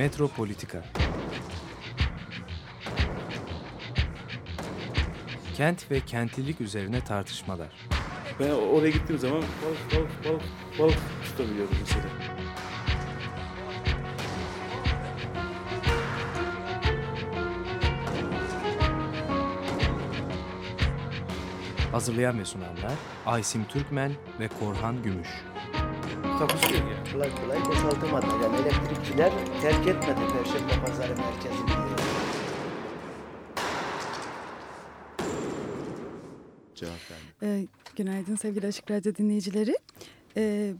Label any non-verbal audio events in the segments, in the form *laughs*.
Metropolitika Kent ve kentlilik üzerine tartışmalar. Ben oraya gittiğim zaman balık balık balık balık tutabiliyorum mesela. Hazırlayan ve sunanlar Aysim Türkmen ve Korhan Gümüş. Takusuyor yani. kolay kolay boşaltamadı. Yani elektrikçiler terk etmedi Perşembe Pazarı merkezini. Cevap verdim. Ee, günaydın sevgili Açık Radyo dinleyicileri. Ee,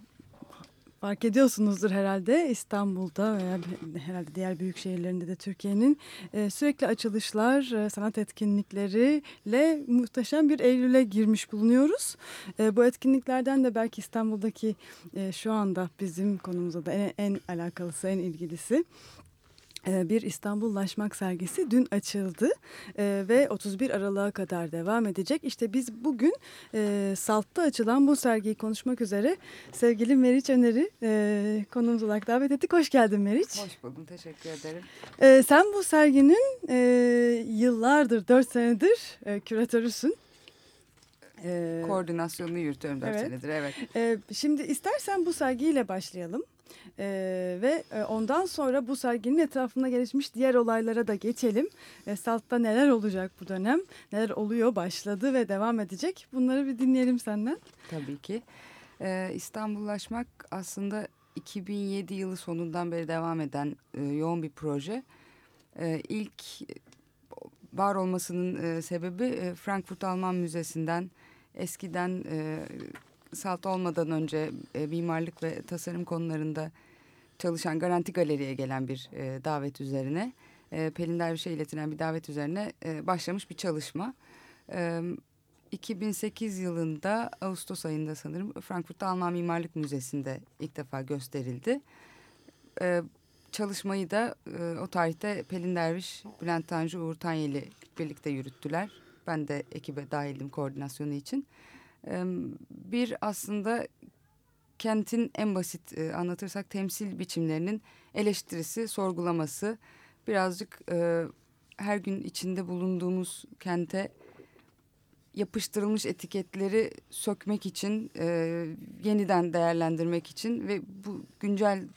fark ediyorsunuzdur herhalde İstanbul'da veya herhalde diğer büyük şehirlerinde de Türkiye'nin sürekli açılışlar, sanat etkinlikleriyle muhteşem bir Eylül'e girmiş bulunuyoruz. Bu etkinliklerden de belki İstanbul'daki şu anda bizim konumuza da en, en alakalısı, en ilgilisi bir İstanbullaşmak sergisi dün açıldı e, ve 31 Aralık'a kadar devam edecek. İşte biz bugün e, Salt'ta açılan bu sergiyi konuşmak üzere sevgili Meriç Öner'i e, konuğumuz olarak davet ettik. Hoş geldin Meriç. Hoş buldum, teşekkür ederim. E, sen bu serginin e, yıllardır, 4 senedir e, küratörüsün. Koordinasyonunu yürütüyorum 4 evet. senedir, evet. e, şimdi istersen bu sergiyle başlayalım. Ee, ve e, ondan sonra bu serginin etrafında gelişmiş diğer olaylara da geçelim. E, Salt'ta neler olacak bu dönem, neler oluyor, başladı ve devam edecek. Bunları bir dinleyelim senden. Tabii ki. Ee, İstanbullaşmak aslında 2007 yılı sonundan beri devam eden e, yoğun bir proje. E, ilk var olmasının e, sebebi e, Frankfurt Alman Müzesi'nden eskiden e, Salt olmadan önce e, mimarlık ve tasarım konularında çalışan Garanti Galeri'ye gelen bir e, davet üzerine, e, Pelin Derviş'e iletilen bir davet üzerine e, başlamış bir çalışma. E, 2008 yılında Ağustos ayında sanırım Frankfurt'ta Alman Mimarlık Müzesi'nde ilk defa gösterildi. E, çalışmayı da e, o tarihte Pelin Derviş, Bülent Tanju, Uğur Tanyeli birlikte yürüttüler. Ben de ekibe dahildim koordinasyonu için. Bir aslında kentin en basit e, anlatırsak temsil biçimlerinin eleştirisi, sorgulaması. Birazcık e, her gün içinde bulunduğumuz kente yapıştırılmış etiketleri sökmek için, e, yeniden değerlendirmek için ve bu güncel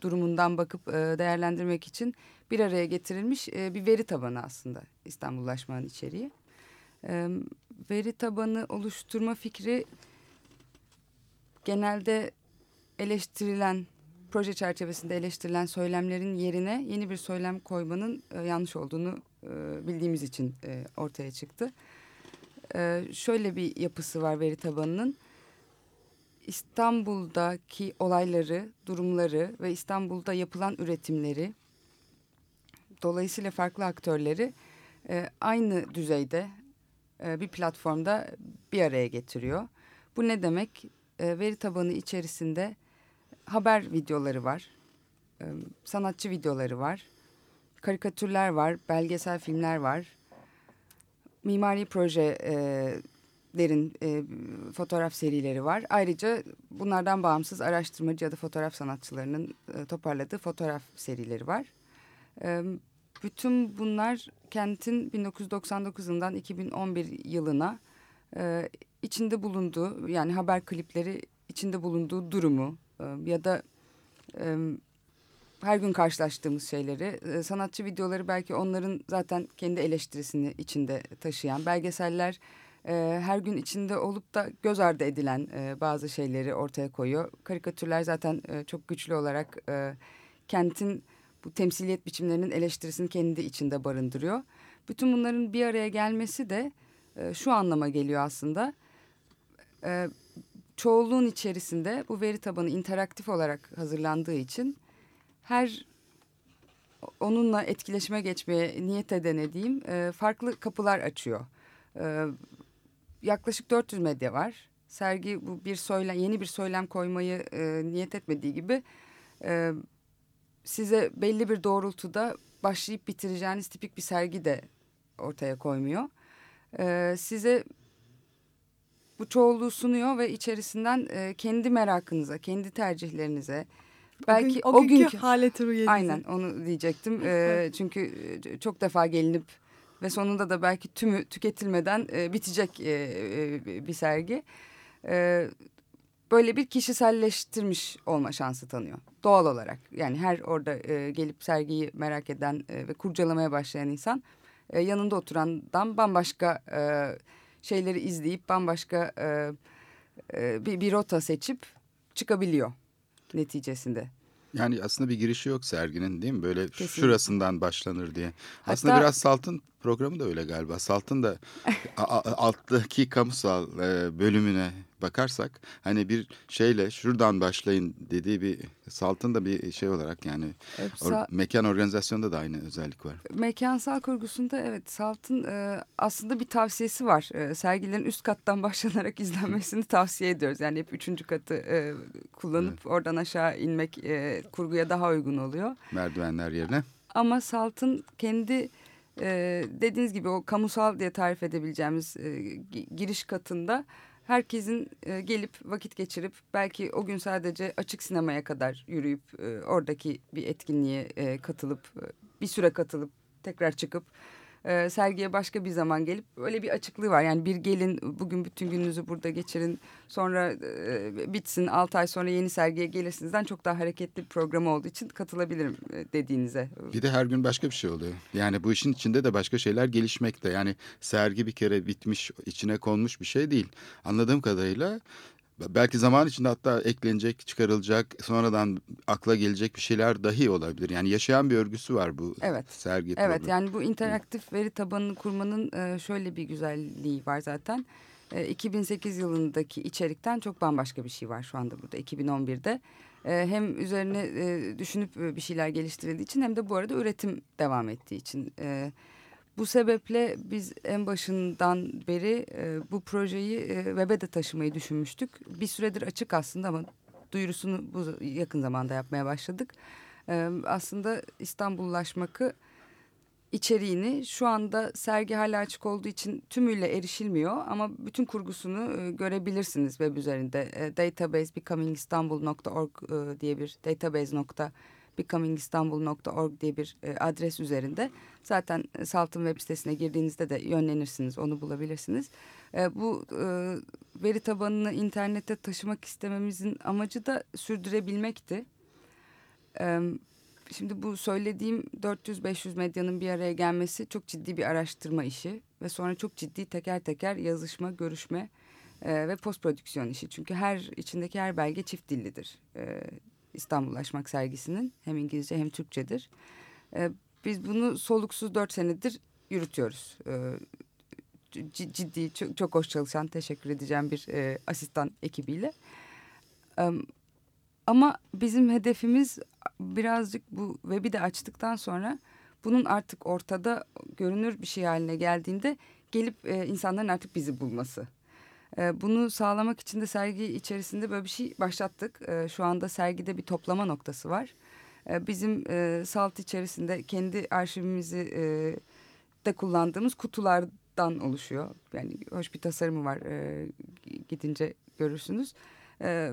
durumundan bakıp değerlendirmek için bir araya getirilmiş bir veri tabanı aslında İstanbullaşmanın içeriği. E, veri tabanı oluşturma fikri genelde eleştirilen proje çerçevesinde eleştirilen söylemlerin yerine yeni bir söylem koymanın e, yanlış olduğunu e, bildiğimiz için e, ortaya çıktı. E, şöyle bir yapısı var veri tabanının. İstanbul'daki olayları, durumları ve İstanbul'da yapılan üretimleri dolayısıyla farklı aktörleri e, aynı düzeyde e, bir platformda bir araya getiriyor. Bu ne demek? E, veri tabanı içerisinde haber videoları var, e, sanatçı videoları var, karikatürler var, belgesel filmler var, mimari projelerin e, fotoğraf serileri var. Ayrıca bunlardan bağımsız araştırmacı ya da fotoğraf sanatçılarının toparladığı fotoğraf serileri var. Bütün bunlar kentin 1999 yılından 2011 yılına e, içinde bulunduğu yani haber klipleri içinde bulunduğu durumu e, ya da e, her gün karşılaştığımız şeyleri e, sanatçı videoları belki onların zaten kendi eleştirisini içinde taşıyan belgeseller e, her gün içinde olup da göz ardı edilen e, bazı şeyleri ortaya koyuyor. Karikatürler zaten çok güçlü olarak kentin bu temsiliyet biçimlerinin eleştirisini kendi içinde barındırıyor. Bütün bunların bir araya gelmesi de e, şu anlama geliyor aslında. E, çoğulluğun içerisinde bu veri tabanı interaktif olarak hazırlandığı için her onunla etkileşime geçmeye niyet edene diyeyim e, farklı kapılar açıyor. E, yaklaşık 400 medya var. Sergi bu bir söylem, yeni bir söylem koymayı e, niyet etmediği gibi e, size belli bir doğrultuda başlayıp bitireceğiniz tipik bir sergi de ortaya koymuyor. E, size bu çoğulluğu sunuyor ve içerisinden e, kendi merakınıza, kendi tercihlerinize, belki o, o, günkü günkü haleti ruhiyeti. aynen onu diyecektim. *laughs* Ee, çünkü e, çok defa gelinip ve sonunda da belki tümü tüketilmeden e, bitecek e, e, bir sergi. E, böyle bir kişiselleştirmiş olma şansı tanıyor. Doğal olarak yani her orada e, gelip sergiyi merak eden e, ve kurcalamaya başlayan insan e, yanında oturandan bambaşka e, şeyleri izleyip bambaşka e, e, bir, bir rota seçip çıkabiliyor neticesinde. Yani aslında bir girişi yok serginin değil mi? Böyle Kesinlikle. şurasından başlanır diye. Aslında Hatta- biraz Salt'ın programı da öyle galiba. Salt'ın da *laughs* alttaki kamusal e, bölümüne bakarsak hani bir şeyle şuradan başlayın dediği bir Salt'ın da bir şey olarak yani or- mekan organizasyonda da aynı özellik var. mekansal kurgusunda evet Salt'ın e, aslında bir tavsiyesi var. E, sergilerin üst kattan *laughs* başlanarak izlenmesini tavsiye ediyoruz. Yani hep üçüncü katı e, kullanıp oradan aşağı inmek e, kurguya daha uygun oluyor. Merdivenler yerine. Ama Salt'ın kendi e, dediğiniz gibi o kamusal diye tarif edebileceğimiz e, gi- giriş katında herkesin e, gelip vakit geçirip belki o gün sadece açık sinemaya kadar yürüyüp e, oradaki bir etkinliğe e, katılıp e, bir süre katılıp tekrar çıkıp e, sergiye başka bir zaman gelip öyle bir açıklığı var. Yani bir gelin bugün bütün gününüzü burada geçirin sonra e, bitsin 6 ay sonra yeni sergiye gelirsinizden çok daha hareketli bir program olduğu için katılabilirim e, dediğinize. Bir de her gün başka bir şey oluyor. Yani bu işin içinde de başka şeyler gelişmekte. Yani sergi bir kere bitmiş, içine konmuş bir şey değil. Anladığım kadarıyla belki zaman içinde hatta eklenecek, çıkarılacak, sonradan akla gelecek bir şeyler dahi olabilir. Yani yaşayan bir örgüsü var bu Evet. sergi Evet problemi. yani bu interaktif veri tabanını kurmanın e, şöyle bir güzelliği var zaten. E, 2008 yılındaki içerikten çok bambaşka bir şey var şu anda burada 2011'de. E, hem üzerine e, düşünüp e, bir şeyler geliştirildiği için hem de bu arada üretim devam ettiği için. Bu sebeple biz en başından beri e, bu projeyi e, web'e de taşımayı düşünmüştük. Bir süredir açık aslında ama duyurusunu bu yakın zamanda yapmaya başladık. E, aslında İstanbullaşmakı içeriğini şu anda sergi hala açık olduğu için tümüyle erişilmiyor ama bütün kurgusunu e, görebilirsiniz web üzerinde. E, databasebecomingIstanbul.org e, diye bir database.becomingIstanbul.org diye bir e, adres üzerinde. Zaten e, Salt'ın web sitesine girdiğinizde de yönlenirsiniz, onu bulabilirsiniz. E, bu e, veri tabanını internete taşımak istememizin amacı da sürdürebilmekti. E, Şimdi bu söylediğim 400-500 medyanın bir araya gelmesi çok ciddi bir araştırma işi ve sonra çok ciddi teker teker yazışma, görüşme e, ve post prodüksiyon işi. Çünkü her içindeki her belge çift dillidir. E, İstanbullaşmak sergisinin hem İngilizce hem Türkçedir. E, biz bunu soluksuz dört senedir yürütüyoruz. E, ciddi, çok, çok hoş çalışan, teşekkür edeceğim bir e, asistan ekibiyle. E, ama bizim hedefimiz birazcık bu webi de açtıktan sonra bunun artık ortada görünür bir şey haline geldiğinde gelip e, insanların artık bizi bulması. E, bunu sağlamak için de sergi içerisinde böyle bir şey başlattık. E, şu anda sergide bir toplama noktası var. E, bizim e, salt içerisinde kendi arşivimizi e, de kullandığımız kutulardan oluşuyor. Yani hoş bir tasarımı var. E, gidince görürsünüz.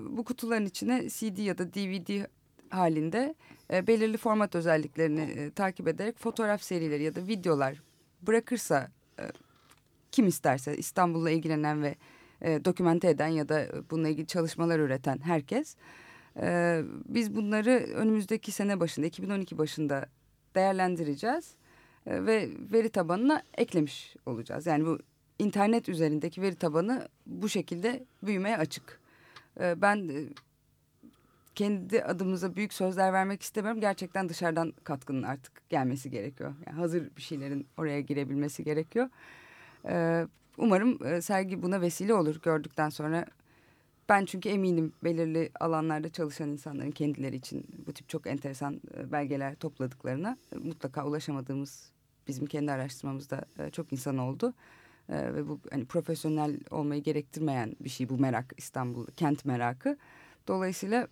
Bu kutuların içine CD ya da DVD halinde belirli format özelliklerini takip ederek fotoğraf serileri ya da videolar bırakırsa kim isterse İstanbul'la ilgilenen ve e, dokümente eden ya da bununla ilgili çalışmalar üreten herkes e, biz bunları önümüzdeki sene başında 2012 başında değerlendireceğiz e, ve veri tabanına eklemiş olacağız. Yani bu internet üzerindeki veri tabanı bu şekilde büyümeye açık. E, ben e, kendi adımıza büyük sözler vermek istemiyorum. Gerçekten dışarıdan katkının artık gelmesi gerekiyor. Yani hazır bir şeylerin oraya girebilmesi gerekiyor. Ee, umarım e, sergi buna vesile olur gördükten sonra. Ben çünkü eminim belirli alanlarda çalışan insanların kendileri için bu tip çok enteresan e, belgeler topladıklarına e, mutlaka ulaşamadığımız bizim kendi araştırmamızda çok insan oldu. Ve bu hani profesyonel olmayı gerektirmeyen bir şey bu merak İstanbul kent merakı. Dolayısıyla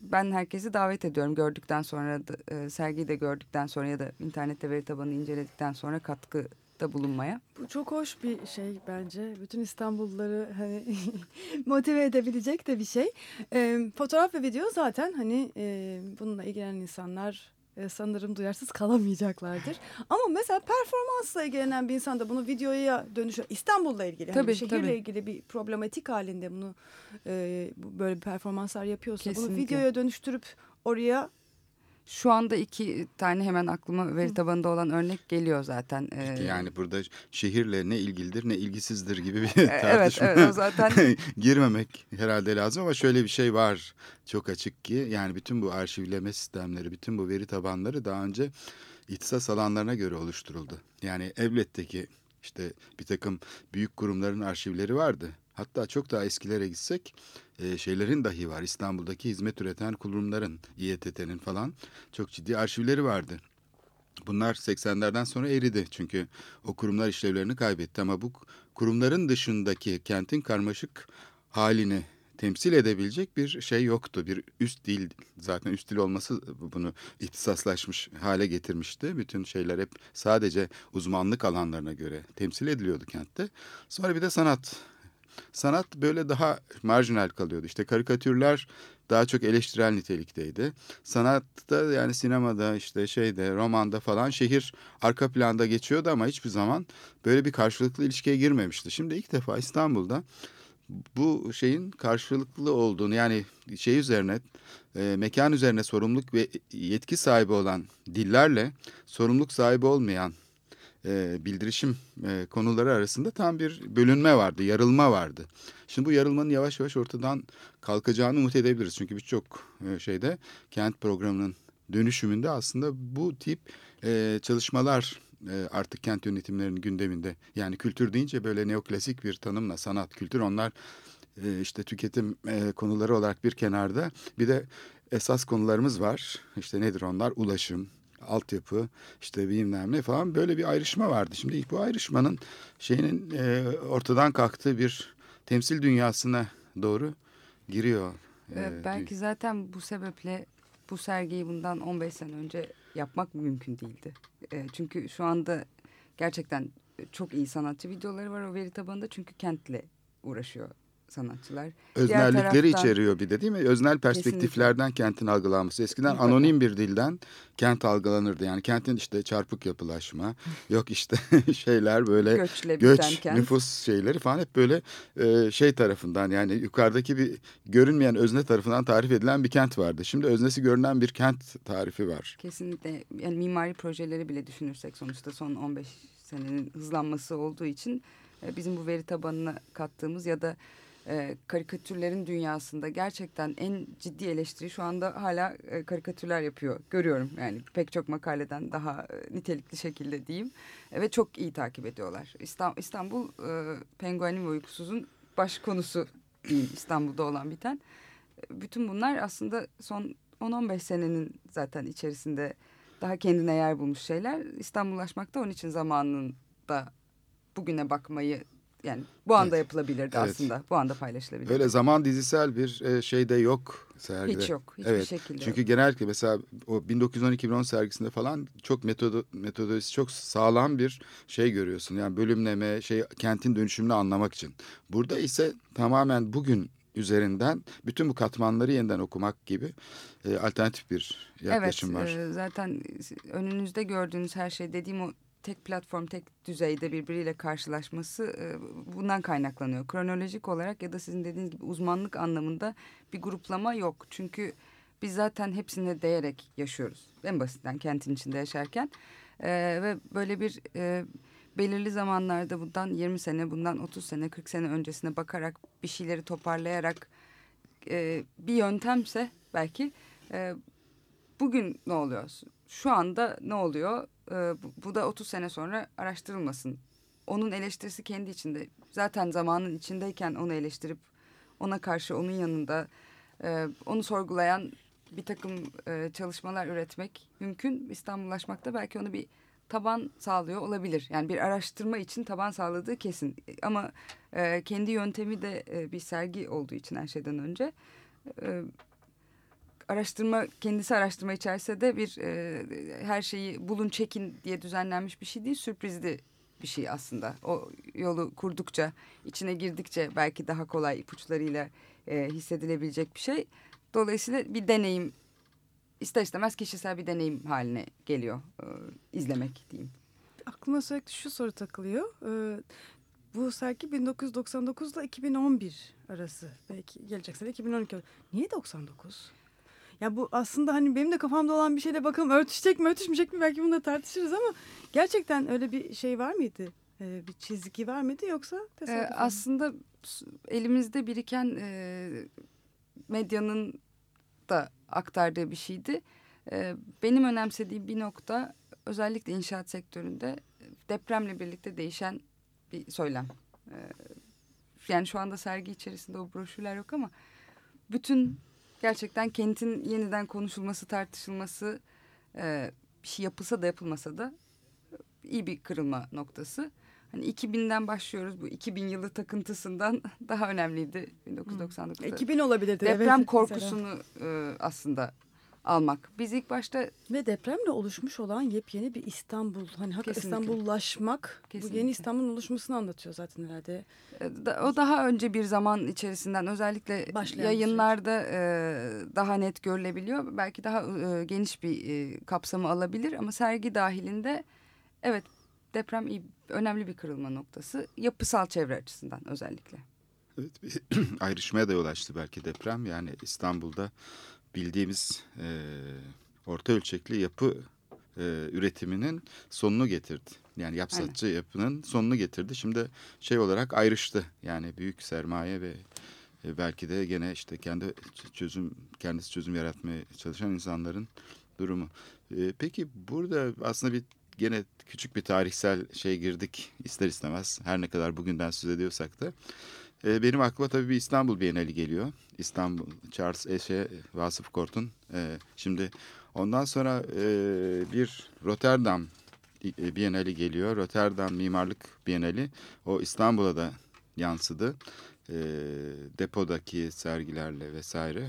ben herkesi davet ediyorum gördükten sonra da, sergiyi de gördükten sonra ya da internette veri tabanını inceledikten sonra katkıda katkıda bulunmaya. Bu çok hoş bir şey bence. Bütün İstanbulluları hani *laughs* motive edebilecek de bir şey. E, fotoğraf ve video zaten hani e, bununla ilgilenen insanlar e, sanırım duyarsız kalamayacaklardır. Ama mesela performansla ilgilenen bir insan da bunu videoya dönüşüyor. İstanbul'la ilgili, hani Tabii, bir şehirle tabii. ilgili bir problematik halinde bunu e, böyle performanslar yapıyorsa bunu Kesinlikle. videoya dönüştürüp oraya Şu anda iki tane hemen aklıma veri tabanında olan örnek geliyor zaten. Peki yani burada şehirle ne ilgilidir ne ilgisizdir gibi bir e, evet, tartışma evet o *laughs* zaten girmemek herhalde lazım ama şöyle bir şey var çok açık ki yani bütün bu arşivleme sistemleri, bütün bu veri tabanları daha önce ihtisas alanlarına göre oluşturuldu. Yani elbette ki işte bir takım büyük kurumların arşivleri vardı. Hatta çok daha eskilere gitsek e, şeylerin dahi var. İstanbul'daki hizmet üreten kurumların, İETT'nin falan çok ciddi arşivleri vardı. Bunlar 80'lerden sonra eridi çünkü o kurumlar işlevlerini kaybetti ama bu kurumların dışındaki kentin karmaşık halini temsil edebilecek bir şey yoktu. Bir üst dil zaten üst dil olması bunu ihtisaslaşmış hale getirmişti. Bütün şeyler hep sadece uzmanlık alanlarına göre temsil ediliyordu kentte. Sonra bir de sanat. Sanat böyle daha marjinal kalıyordu. İşte karikatürler daha çok eleştirel nitelikteydi. Sanatta yani sinemada işte şeyde romanda falan şehir arka planda geçiyordu ama hiçbir zaman böyle bir karşılıklı ilişkiye girmemişti. Şimdi ilk defa İstanbul'da bu şeyin karşılıklı olduğunu yani şey üzerine e, mekan üzerine sorumluluk ve yetki sahibi olan dillerle sorumluluk sahibi olmayan e, bildirişim e, konuları arasında tam bir bölünme vardı, yarılma vardı. Şimdi bu yarılmanın yavaş yavaş ortadan kalkacağını umut edebiliriz. Çünkü birçok e, şeyde kent programının dönüşümünde aslında bu tip e, çalışmalar e, artık kent yönetimlerinin gündeminde. Yani kültür deyince böyle neoklasik bir tanımla sanat, kültür onlar e, işte tüketim e, konuları olarak bir kenarda. Bir de esas konularımız var. İşte nedir onlar? Ulaşım, altyapı, işte bilmem ne falan böyle bir ayrışma vardı. Şimdi bu ayrışmanın şeyinin e, ortadan kalktığı bir temsil dünyasına doğru giriyor. Ee, e, belki zaten bu sebeple bu sergiyi bundan 15 sene önce yapmak mümkün değildi. Ee, çünkü şu anda gerçekten çok iyi sanatçı videoları var o veri tabanında çünkü kentle uğraşıyor sanatçılar. Öznellikleri taraftan- içeriyor bir de değil mi? Öznel perspektiflerden kentin algılanması. Eskiden Mutlaka. anonim bir dilden kent algılanırdı. Yani kentin işte çarpık yapılaşma, *laughs* yok işte *laughs* şeyler böyle Göçle göç, kent. nüfus şeyleri falan hep böyle e, şey tarafından yani yukarıdaki bir görünmeyen özne tarafından tarif edilen bir kent vardı. Şimdi öznesi görünen bir kent tarifi var. Kesinlikle yani mimari projeleri bile düşünürsek sonuçta son 15 senenin hızlanması olduğu için e, bizim bu veri tabanına kattığımız ya da e, karikatürlerin dünyasında gerçekten en ciddi eleştiri şu anda hala e, karikatürler yapıyor. Görüyorum yani pek çok makaleden daha e, nitelikli şekilde diyeyim E, ve çok iyi takip ediyorlar. İstanbul, İstanbul e, Penguenin ve Uykusuz'un baş konusu diyeyim İstanbul'da olan biten. E, bütün bunlar aslında son 10-15 senenin zaten içerisinde daha kendine yer bulmuş şeyler. İstanbullaşmak da onun için zamanında bugüne bakmayı yani bu anda Evet. yapılabilirdi Evet. aslında. Bu anda paylaşılabilirdi. Öyle zaman dizisel bir e, şey de yok sergide. Hiç yok. Hiçbir Evet, şekilde Çünkü yok. genellikle mesela o 1912-2010 sergisinde falan çok metodo, metodolojisi çok sağlam bir şey görüyorsun. Yani bölümleme, şey kentin dönüşümünü anlamak için. Burada ise tamamen bugün üzerinden bütün bu katmanları yeniden okumak gibi e, alternatif bir yaklaşım evet, var. e, zaten önünüzde gördüğünüz her şey dediğim o tek platform, tek düzeyde birbiriyle karşılaşması e, bundan kaynaklanıyor. Kronolojik olarak ya da sizin dediğiniz gibi uzmanlık anlamında bir gruplama yok. Çünkü biz zaten hepsine değerek yaşıyoruz. En basitten kentin içinde yaşarken. E, ve böyle bir e, belirli zamanlarda bundan 20 sene, bundan 30 sene, 40 sene öncesine bakarak bir şeyleri toparlayarak bir yöntemse belki bugün ne oluyor? Şu anda ne oluyor? E, bu, da 30 sene sonra araştırılmasın. Onun eleştirisi kendi içinde. Zaten zamanın içindeyken onu eleştirip ona karşı onun yanında e, onu sorgulayan bir takım e, çalışmalar üretmek mümkün. İstanbullaşmakta belki onu bir taban sağlıyor olabilir. Yani bir araştırma için taban sağladığı kesin. Ama e, kendi yöntemi de bir sergi olduğu için her şeyden önce araştırma kendisi araştırma içerse de bir e, her şeyi bulun çekin diye düzenlenmiş bir şey değil sürprizli bir şey aslında. O yolu kurdukça, içine girdikçe belki daha kolay ipuçlarıyla e, hissedilebilecek bir şey. Dolayısıyla bir deneyim ister istemez kişisel bir deneyim haline geliyor e, izlemek diyeyim. Aklıma sürekli şu soru takılıyor. Ee, bu sergi 1999 ile 2011 arası. Belki gelecek sene 2012. Niye 99? Ya bu aslında hani benim de kafamda olan bir şeyle bakalım örtüşecek mi örtüşmeyecek mi belki bunu da tartışırız ama gerçekten öyle bir şey var mıydı? Ee, bir çizgi var mıydı yoksa Ee, tesadüf aslında elimizde biriken e, medyanın da aktardığı bir şeydi. E, benim önemsediğim bir nokta özellikle inşaat sektöründe depremle birlikte değişen bir söylem. E, yani şu anda sergi içerisinde o broşürler yok ama bütün gerçekten kentin yeniden konuşulması, tartışılması, e, bir şey yapılsa da yapılmasa da iyi bir kırılma noktası. Hani 2000'den başlıyoruz bu 2000 yılı takıntısından *laughs* daha önemliydi 1999'da. 2000 olabilirdi. Deprem evet, korkusunu e, aslında almak. Biz ilk başta Ve depremle oluşmuş olan yepyeni bir İstanbul. Hani hakikaten Kesinlikle. İstanbullaşmak bu Kesinlikle. yeni İstanbul'un oluşmasını anlatıyor zaten herhalde. e, o daha önce bir zaman içerisinden özellikle Başlayan bir yayınlarda e, daha net görülebiliyor. Belki daha e, geniş bir e, kapsamı alabilir ama sergi dahilinde evet deprem iyi, önemli bir kırılma noktası. Yapısal çevre açısından özellikle. Evet, bir *clears throat* ayrışmaya da yol açtı belki deprem. Yani İstanbul'da bildiğimiz e, orta ölçekli yapı e, üretiminin sonunu getirdi. Yani yapsatçı yapının sonunu getirdi. Şimdi şey olarak ayrıştı. Yani büyük sermaye ve e, belki de gene işte kendi çözüm kendisi çözüm yaratmaya çalışan insanların durumu. E, peki burada aslında bir gene küçük bir tarihsel şey girdik ister istemez. Her ne kadar bugünden söz ediyorsak da. E, benim aklıma tabii bir İstanbul Bienali geliyor. İstanbul, Charles Eşe, Vasıf Kort'un. E, şimdi ondan sonra e, bir Rotterdam e, Bienali geliyor. Rotterdam Mimarlık Bienali. O İstanbul'a da yansıdı. Depodaki sergilerle vesaire.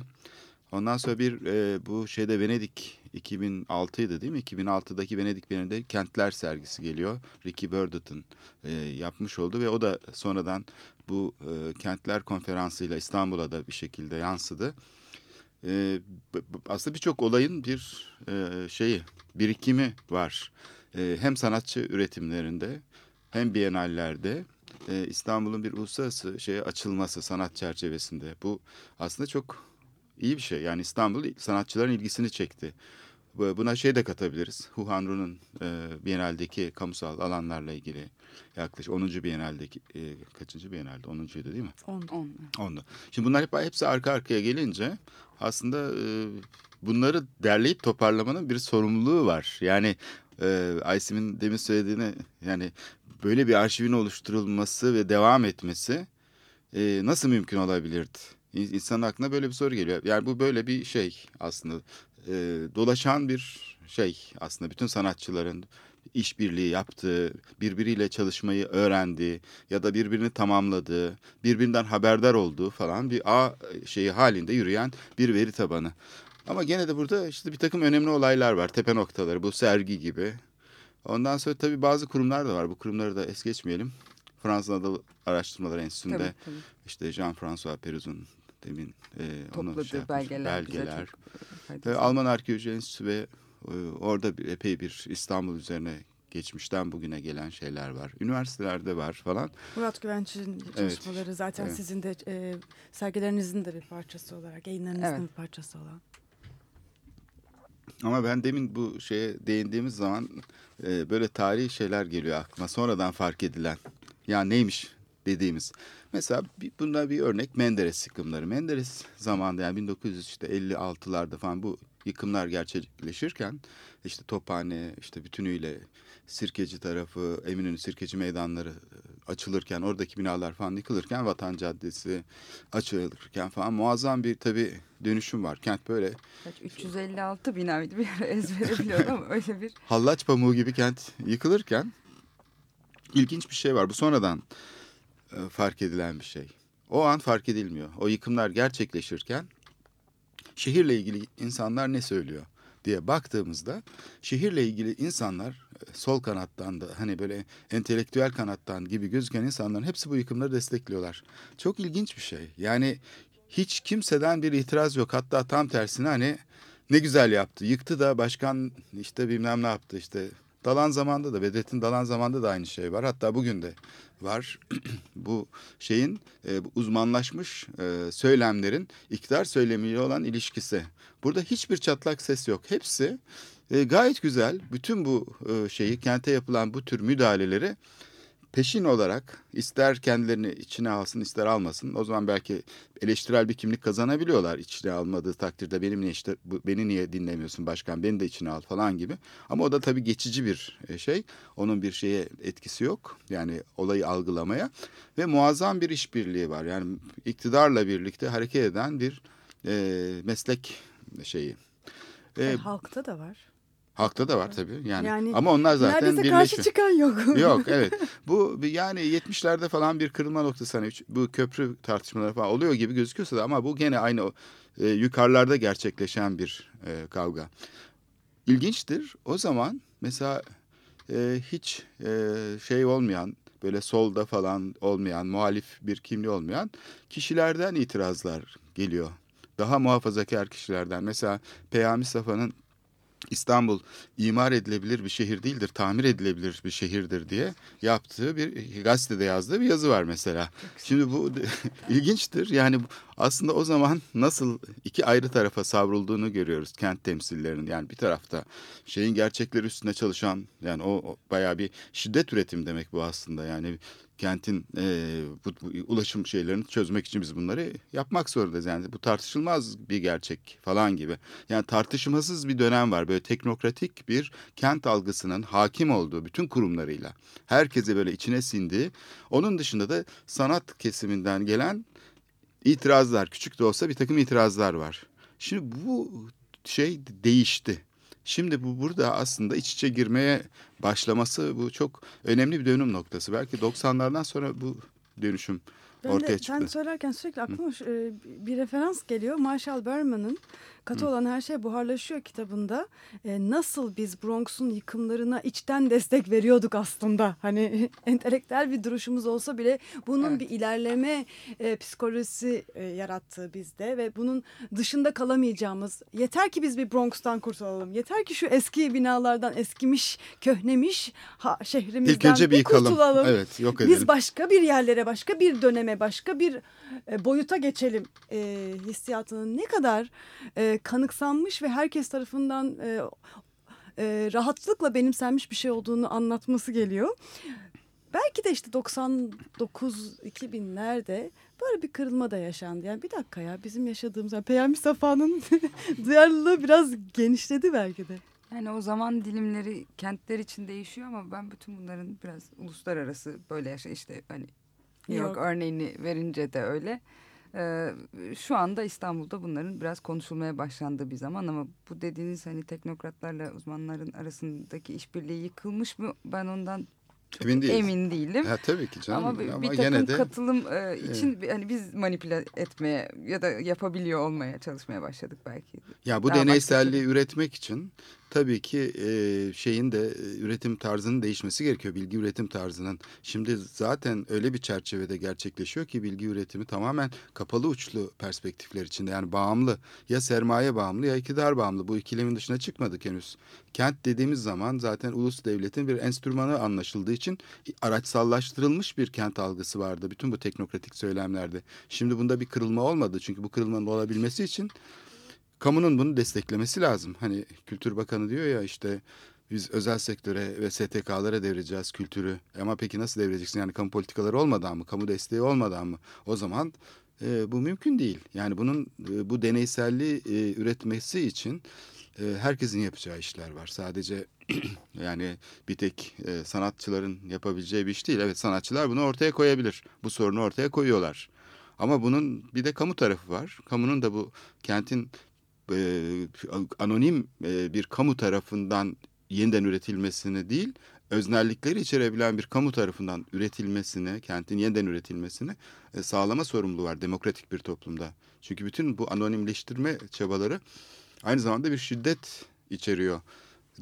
Ondan sonra bir bu şeyde Venedik 2006'ydı değil mi? 2006'daki Venedik Bienali'nde Kentler sergisi geliyor. Ricky Burdetton e, yapmış oldu ve o da sonradan bu e, Kentler Konferansı'yla İstanbul'a da bir şekilde yansıdı. E, aslında birçok olayın bir e, şeyi, birikimi var. E, hem sanatçı üretimlerinde hem bienallerde e, İstanbul'un bir uluslararası şeye açılması sanat çerçevesinde. Bu aslında çok iyi bir şey. Yani İstanbul sanatçıların ilgisini çekti. Bu- Buna şey de katabiliriz. Huhanru'nun e, Biennale'deki kamusal alanlarla ilgili yaklaşık 10. Biennale'deki e, kaçıncı Biennale'de? 10.'ydu değil mi? On. On. Onda. Şimdi bunlar hep hepsi arka arkaya gelince aslında e, bunları derleyip toparlamanın bir sorumluluğu var. Yani e, Aysim'in demin söylediğini yani böyle bir arşivin oluşturulması ve devam etmesi e, nasıl mümkün olabilirdi? İn- İnsanın aklına böyle bir soru geliyor. Yani bu böyle bir şey aslında e, dolaşan bir şey aslında bütün sanatçıların işbirliği yaptığı, birbiriyle çalışmayı öğrendiği ya da birbirini tamamladığı, birbirinden haberdar olduğu falan bir ağ şeyi halinde yürüyen bir veri tabanı. Ama gene de burada işte bir takım önemli olaylar var, tepe noktaları, bu sergi gibi. Ondan sonra tabii bazı kurumlar da var. Bu kurumları da es geçmeyelim. Fransız Adalı Araştırmalar Enstitüsü'nde Tabii, tabii. işte Jean-François Peruz'un demin e, onu şey yapmış, belgeler, belgeler. faydası Ve Alman Arkeoloji Enstitüsü ve e, orada bir, epey bir İstanbul üzerine geçmişten bugüne gelen şeyler var. Üniversitelerde var falan. Murat Güvenç'in çalışmaları zaten evet. sizin de e, sergilerinizin de bir parçası olarak, yayınlarınızın Evet. bir parçası olan. Ama ben demin bu şeye değindiğimiz zaman e, böyle tarihi şeyler geliyor aklıma. Sonradan fark edilen. Ya neymiş dediğimiz. Mesela bir, bunda bir örnek Menderes yıkımları. Menderes zamanında yani 1956'larda falan bu yıkımlar gerçekleşirken işte Tophane işte bütünüyle Sirkeci tarafı, Eminönü Sirkeci meydanları e, açılırken oradaki binalar falan yıkılırken Vatan Caddesi açılırken falan muazzam bir tabii dönüşüm var. Kent böyle Kaç, 356 binaydı *laughs* bir ara ezbere *laughs* biliyorum ama öyle bir hallaç pamuğu gibi kent yıkılırken ilginç bir şey var. Bu sonradan e, fark edilen bir şey. O an fark edilmiyor. O yıkımlar gerçekleşirken şehirle ilgili insanlar ne söylüyor diye baktığımızda şehirle ilgili insanlar sol kanattan da hani böyle entelektüel kanattan gibi gözüken insanların hepsi bu yıkımları destekliyorlar. Çok ilginç bir şey. Yani hiç kimseden bir itiraz yok. Hatta tam tersine hani ne güzel yaptı. Yıktı da başkan işte bilmem ne yaptı işte. Dalan zamanda da Bedrettin Dalan zamanda da aynı şey var. Hatta bugün de var. *clears throat* bu şeyin e, uzmanlaşmış e, söylemlerin iktidar söylemiyle olan ilişkisi. Burada hiçbir çatlak ses yok. Hepsi e, gayet güzel. Bütün bu e, şeyi kente yapılan bu tür müdahaleleri peşin olarak ister kendilerini içine alsın ister almasın o zaman belki eleştirel bir kimlik kazanabiliyorlar içine almadığı takdirde. Benim niye işte beni niye dinlemiyorsun başkan beni de içine al falan gibi. Ama o da tabii geçici bir e, şey. Onun bir şeye etkisi yok yani olayı algılamaya. Ve muazzam bir işbirliği var. Yani iktidarla birlikte hareket eden bir e, meslek şeyi. E, e, halkta da var. Halkta da var tabii yani, yani ama onlar zaten neredeyse karşı çıkan yok. *laughs* yok evet bu yani 70'lerde falan bir kırılma noktası hani bu köprü tartışmaları falan oluyor gibi gözüküyorsa da ama bu gene aynı e, yukarılarda gerçekleşen bir e, kavga. İlginçtir o zaman mesela e, hiç e, şey olmayan böyle solda falan olmayan muhalif bir kimliği olmayan kişilerden itirazlar geliyor. Daha muhafazakar kişilerden mesela Peyami Safa'nın İstanbul imar edilebilir bir şehir değildir, tamir edilebilir bir şehirdir diye yaptığı bir gazetede yazdığı bir yazı var mesela. Şimdi bu *laughs* ilginçtir. Yani aslında o zaman nasıl iki ayrı tarafa savrulduğunu görüyoruz kent temsillerinin. Yani bir tarafta şeyin gerçekleri üstünde çalışan yani o, o bayağı bir şiddet üretim demek bu aslında. Yani kentin e, bu, bu ulaşım şeylerini çözmek için biz bunları yapmak zorundayız. Yani bu tartışılmaz bir gerçek falan gibi. Yani tartışmasız bir dönem var. Böyle teknokratik bir kent algısının hakim olduğu bütün kurumlarıyla. Herkese böyle içine sindiği. Onun dışında da sanat kesiminden gelen itirazlar, küçük de olsa bir takım itirazlar var. Şimdi bu şey değişti. Şimdi bu burada aslında iç içe girmeye başlaması bu çok önemli bir dönüm noktası. Belki 90'lardan sonra bu dönüşüm ben ortaya de, çıktı. Sen söylerken sürekli aklıma Hı. bir referans geliyor. Marshall Berman'ın Katı olan her şey buharlaşıyor kitabında. E, nasıl biz Bronx'un yıkımlarına içten destek veriyorduk aslında. Hani *laughs* entelektüel bir duruşumuz olsa bile bunun evet. bir ilerleme e, psikolojisi e, yarattığı bizde ve bunun dışında kalamayacağımız. Yeter ki biz bir Bronx'tan kurtulalım. Yeter ki şu eski binalardan eskimiş, köhnemiş ha, şehrimizden İlk önce bir, bir kurtulalım. Evet, yok edelim. Biz başka bir yerlere, başka bir döneme, başka bir e, boyuta geçelim e, hissiyatının ne kadar e, kanıksanmış ve herkes tarafından e, e, rahatlıkla benimsenmiş bir şey olduğunu anlatması geliyor. Belki de işte 99-2000'lerde böyle bir kırılma da yaşandı. Yani bir dakika ya bizim yaşadığımız yani Peyami Safa'nın *laughs* duyarlılığı biraz genişledi belki de. Yani o zaman dilimleri kentler için değişiyor ama ben bütün bunların biraz uluslararası böyle yaşa işte hani New York, York örneğini verince de öyle. Ee, şu anda İstanbul'da bunların biraz konuşulmaya başlandığı bir zaman ama bu dediğiniz hani teknokratlarla uzmanların arasındaki işbirliği yıkılmış mı ben ondan çok emin, değiliz. emin değilim. Ha, tabii ki canım. Ama bir, ama bir takım gene de... katılım e, için evet. hani biz manipüle etmeye ya da yapabiliyor olmaya çalışmaya başladık belki. Ya bu Daha deneyselliği üretmek için tabii ki e, şeyin de üretim tarzının değişmesi gerekiyor. Bilgi üretim tarzının. Şimdi zaten öyle bir çerçevede gerçekleşiyor ki bilgi üretimi tamamen kapalı uçlu perspektifler içinde. Yani bağımlı ya sermaye bağımlı ya iktidar bağımlı. Bu ikilemin dışına çıkmadık henüz. Kent dediğimiz zaman zaten ulus devletin bir enstrümanı anlaşıldığı için araçsallaştırılmış bir kent algısı vardı. Bütün bu teknokratik söylemlerde. Şimdi bunda bir kırılma olmadı. Çünkü bu kırılmanın olabilmesi için kamunun bunu desteklemesi lazım. Hani Kültür Bakanı diyor ya işte biz özel sektöre ve STK'lara devireceğiz kültürü. Ama peki nasıl devireceksin? Yani kamu politikaları olmadan mı? Kamu desteği olmadan mı? O zaman e, bu mümkün değil. Yani bunun e, bu deneyselliği e, üretmesi için e, herkesin yapacağı işler var. Sadece *clears throat* yani bir tek e, sanatçıların yapabileceği bir iş değil. Evet sanatçılar bunu ortaya koyabilir. Bu sorunu ortaya koyuyorlar. Ama bunun bir de kamu tarafı var. Kamunun da bu kentin e, anonim e, bir kamu tarafından yeniden üretilmesini değil, öznellikleri içerebilen bir kamu tarafından üretilmesini, kentin yeniden üretilmesini e, sağlama sorumluluğu var demokratik bir toplumda. Çünkü bütün bu anonimleştirme çabaları aynı zamanda bir şiddet içeriyor.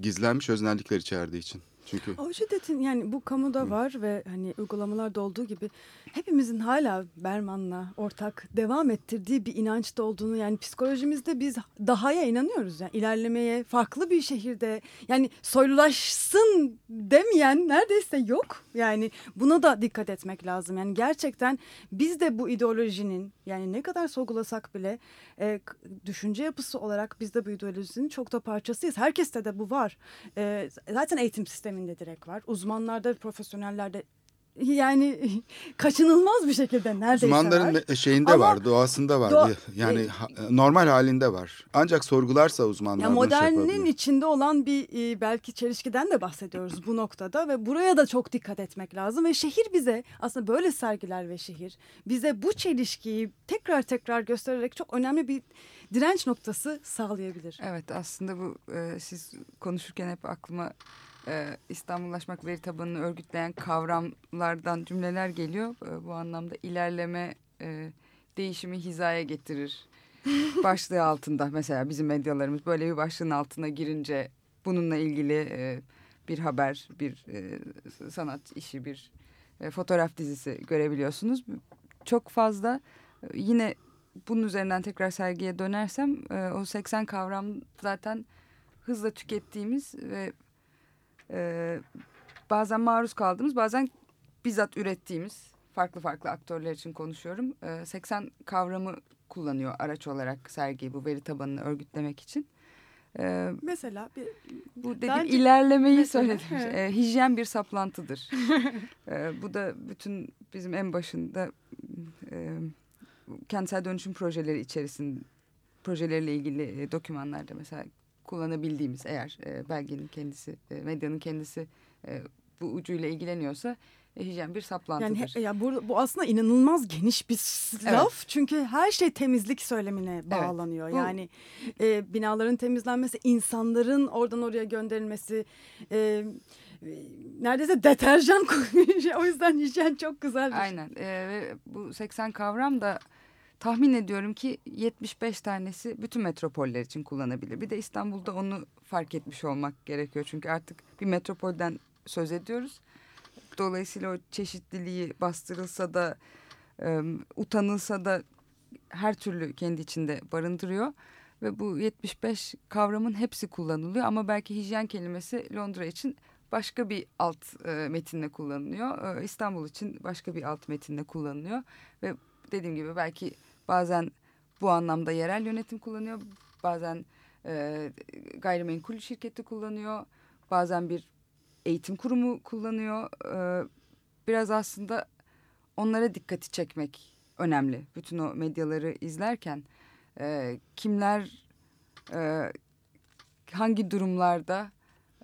Gizlenmiş öznellikler içerdiği için. Çünkü O şiddetin yani bu kamuda var ve hani uygulamalarda olduğu gibi hepimizin hala Berman'la ortak devam ettirdiği bir inançta olduğunu yani psikolojimizde biz dahaya inanıyoruz. Yani ilerlemeye farklı bir şehirde yani soylulaşsın demeyen neredeyse yok. Yani buna da dikkat etmek lazım. Yani gerçekten biz de bu ideolojinin yani ne kadar sorgulasak bile e, düşünce yapısı olarak biz de bu ideolojinin çok da parçasıyız. Herkeste de bu var. E, zaten eğitim sisteminde direkt var. Uzmanlarda, profesyonellerde *laughs* yani *laughs* kaçınılmaz bir şekilde neredeyse uzmanların var. şeyinde Ama var, doğasında var. doğa- yani ha- normal halinde var. Ancak sorgularsa uzmanlar Ya şey modernin yapabilir. içinde olan bir e, belki çelişkiden de bahsediyoruz bu noktada ve buraya da çok dikkat etmek lazım ve şehir bize aslında böyle sergiler ve şehir bize bu çelişkiyi tekrar tekrar göstererek çok önemli bir direnç noktası sağlayabilir. Evet aslında bu e, siz konuşurken hep aklıma e, İstanbullaşmak veri tabanını örgütleyen kavramlardan cümleler geliyor. E, bu anlamda ilerleme e, değişimi hizaya getirir. *laughs* Başlığı altında mesela bizim medyalarımız böyle bir başlığın altına girince bununla ilgili e, bir haber, bir e, sanat işi, bir e, fotoğraf dizisi görebiliyorsunuz. Çok fazla yine bunun üzerinden tekrar sergiye dönersem e, o 80 kavram zaten hızla tükettiğimiz ve e, bazen maruz kaldığımız bazen bizzat ürettiğimiz farklı farklı aktörler için konuşuyorum. E, 80 kavramı kullanıyor araç olarak sergiyi bu veri tabanını örgütlemek için. E, Mesela bir bu dedim Bence- ilerlemeyi Mesela, söyledim. evet. E, hijyen bir saplantıdır. *laughs* e, bu da bütün bizim en başında e, kentsel dönüşüm projeleri içerisinde projeleriyle ilgili e, dokümanlarda mesela kullanabildiğimiz eğer e, belgenin kendisi, e, medyanın kendisi e, bu ucuyla ilgileniyorsa e, hijyen bir saplantıdır. yani ya bu, bu aslında inanılmaz geniş bir s- Evet. laf çünkü her şey temizlik söylemine bağlanıyor. Bu- Yani e, binaların temizlenmesi, insanların oradan oraya gönderilmesi, e, neredeyse deterjan *laughs* koymuş. o yüzden hijyen çok güzel bir şey. Aynen e, bu 80 kavram da tahmin ediyorum ki 75 tanesi bütün metropoller için kullanabilir. Bir de İstanbul'da onu fark etmiş olmak gerekiyor. Çünkü artık bir metropolden söz ediyoruz. Dolayısıyla o çeşitliliği bastırılsa da utanılsa da her türlü kendi içinde barındırıyor. Ve bu 75 kavramın hepsi kullanılıyor ama belki hijyen kelimesi Londra için başka bir alt e, metinle kullanılıyor. İstanbul için başka bir alt metinle kullanılıyor. Ve dediğim gibi belki bazen bu anlamda yerel yönetim kullanıyor. Bazen e, gayrimenkul şirketi kullanıyor. Bazen bir eğitim kurumu kullanıyor. E, biraz aslında onlara dikkati çekmek önemli. Bütün o medyaları izlerken e, kimler e, hangi durumlarda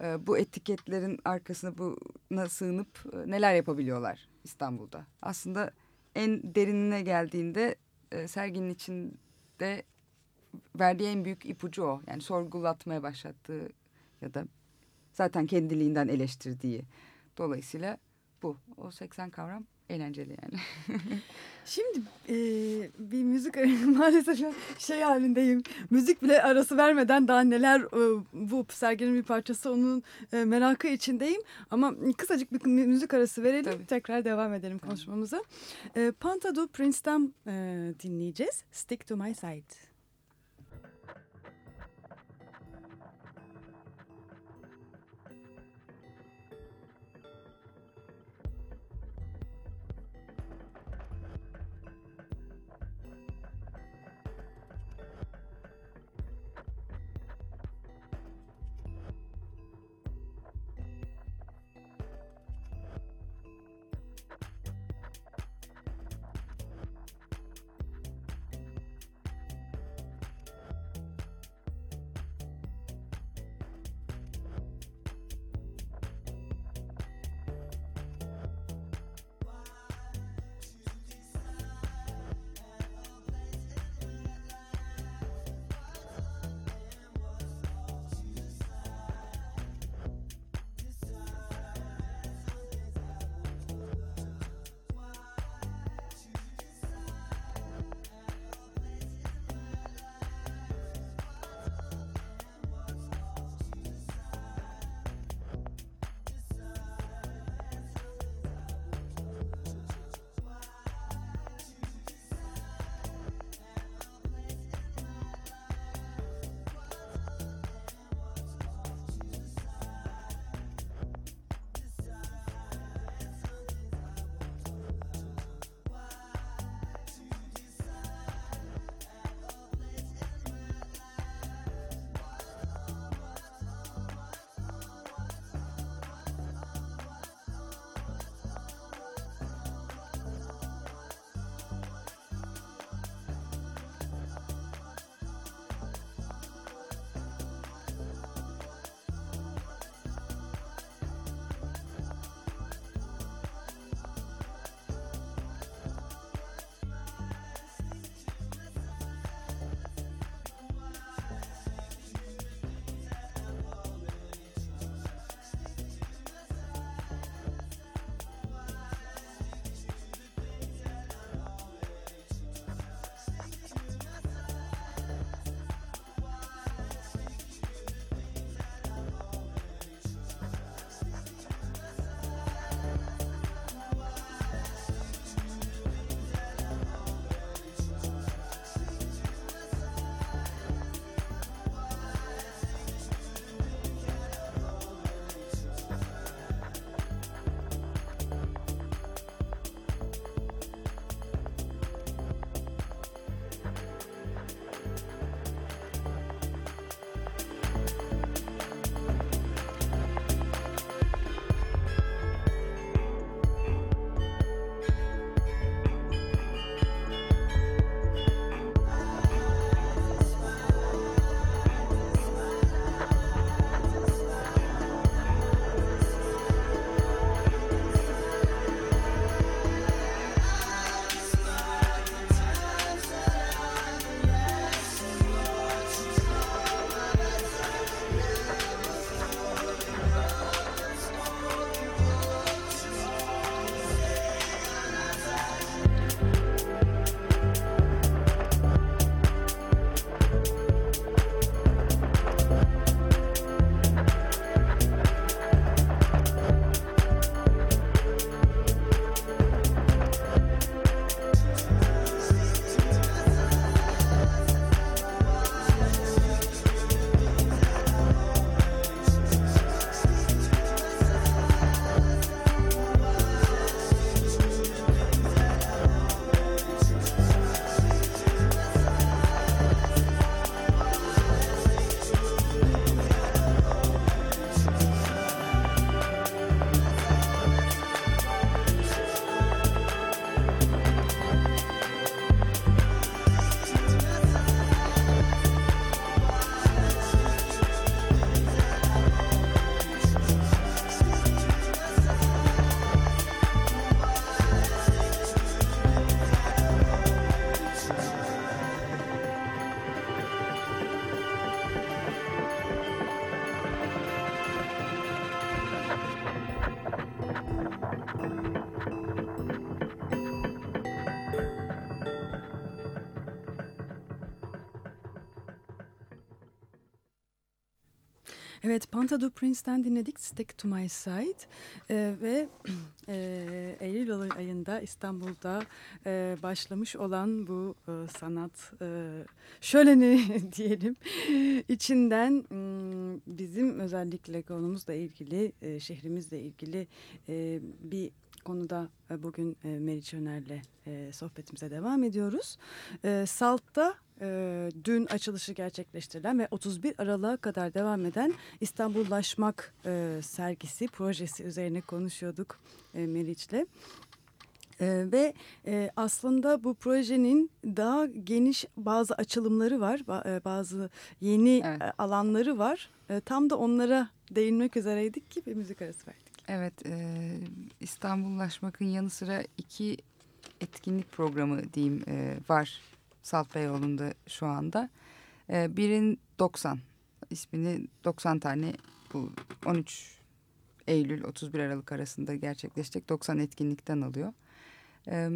e, bu etiketlerin arkasına buna sığınıp e, neler yapabiliyorlar İstanbul'da. Aslında en derinine geldiğinde e, serginin içinde verdiği en büyük ipucu o. Yani sorgulatmaya başlattığı ya da zaten kendiliğinden eleştirdiği. Dolayısıyla bu. O 80 kavram eğlenceli yani. *laughs* Şimdi e, bir müzik *laughs* maalesef şey halindeyim. Müzik bile arası vermeden daha neler e, bu serginin bir parçası onun e, merakı içindeyim. Ama kısacık bir mü- müzik arası verelim. Tabii. Tekrar devam edelim konuşmamıza. E, Pantadu Prince'den e, dinleyeceğiz. Stick to my side. Evet, Panta du Prince'ten dinledik Stick to My Side ee, ve *clears throat* e, Eylül ayında İstanbul'da e, başlamış olan bu e, sanat e, şöleni *laughs* diyelim. İçinden m, bizim özellikle konumuzla ilgili, e, şehrimizle ilgili e, bir konuda e, bugün e, Meriç Öner'le e, sohbetimize devam ediyoruz. Salt'ta dün açılışı gerçekleştirilen ve 31 Aralık'a kadar devam eden İstanbullaşmak sergisi projesi üzerine konuşuyorduk Meriç'le. Ee, ve e, aslında bu projenin daha geniş bazı açılımları var, ba- bazı yeni Evet. alanları var. E, tam da onlara değinmek üzereydik ki bir müzik arası verdik. Evet, e, İstanbullaşmak'ın yanı sıra iki etkinlik programı diyeyim e, var Salt Beyoğlu'nda şu anda. E, birin 90 ismini 90 tane bu 13 Eylül 31 Aralık arasında gerçekleşecek 90 etkinlikten alıyor. E,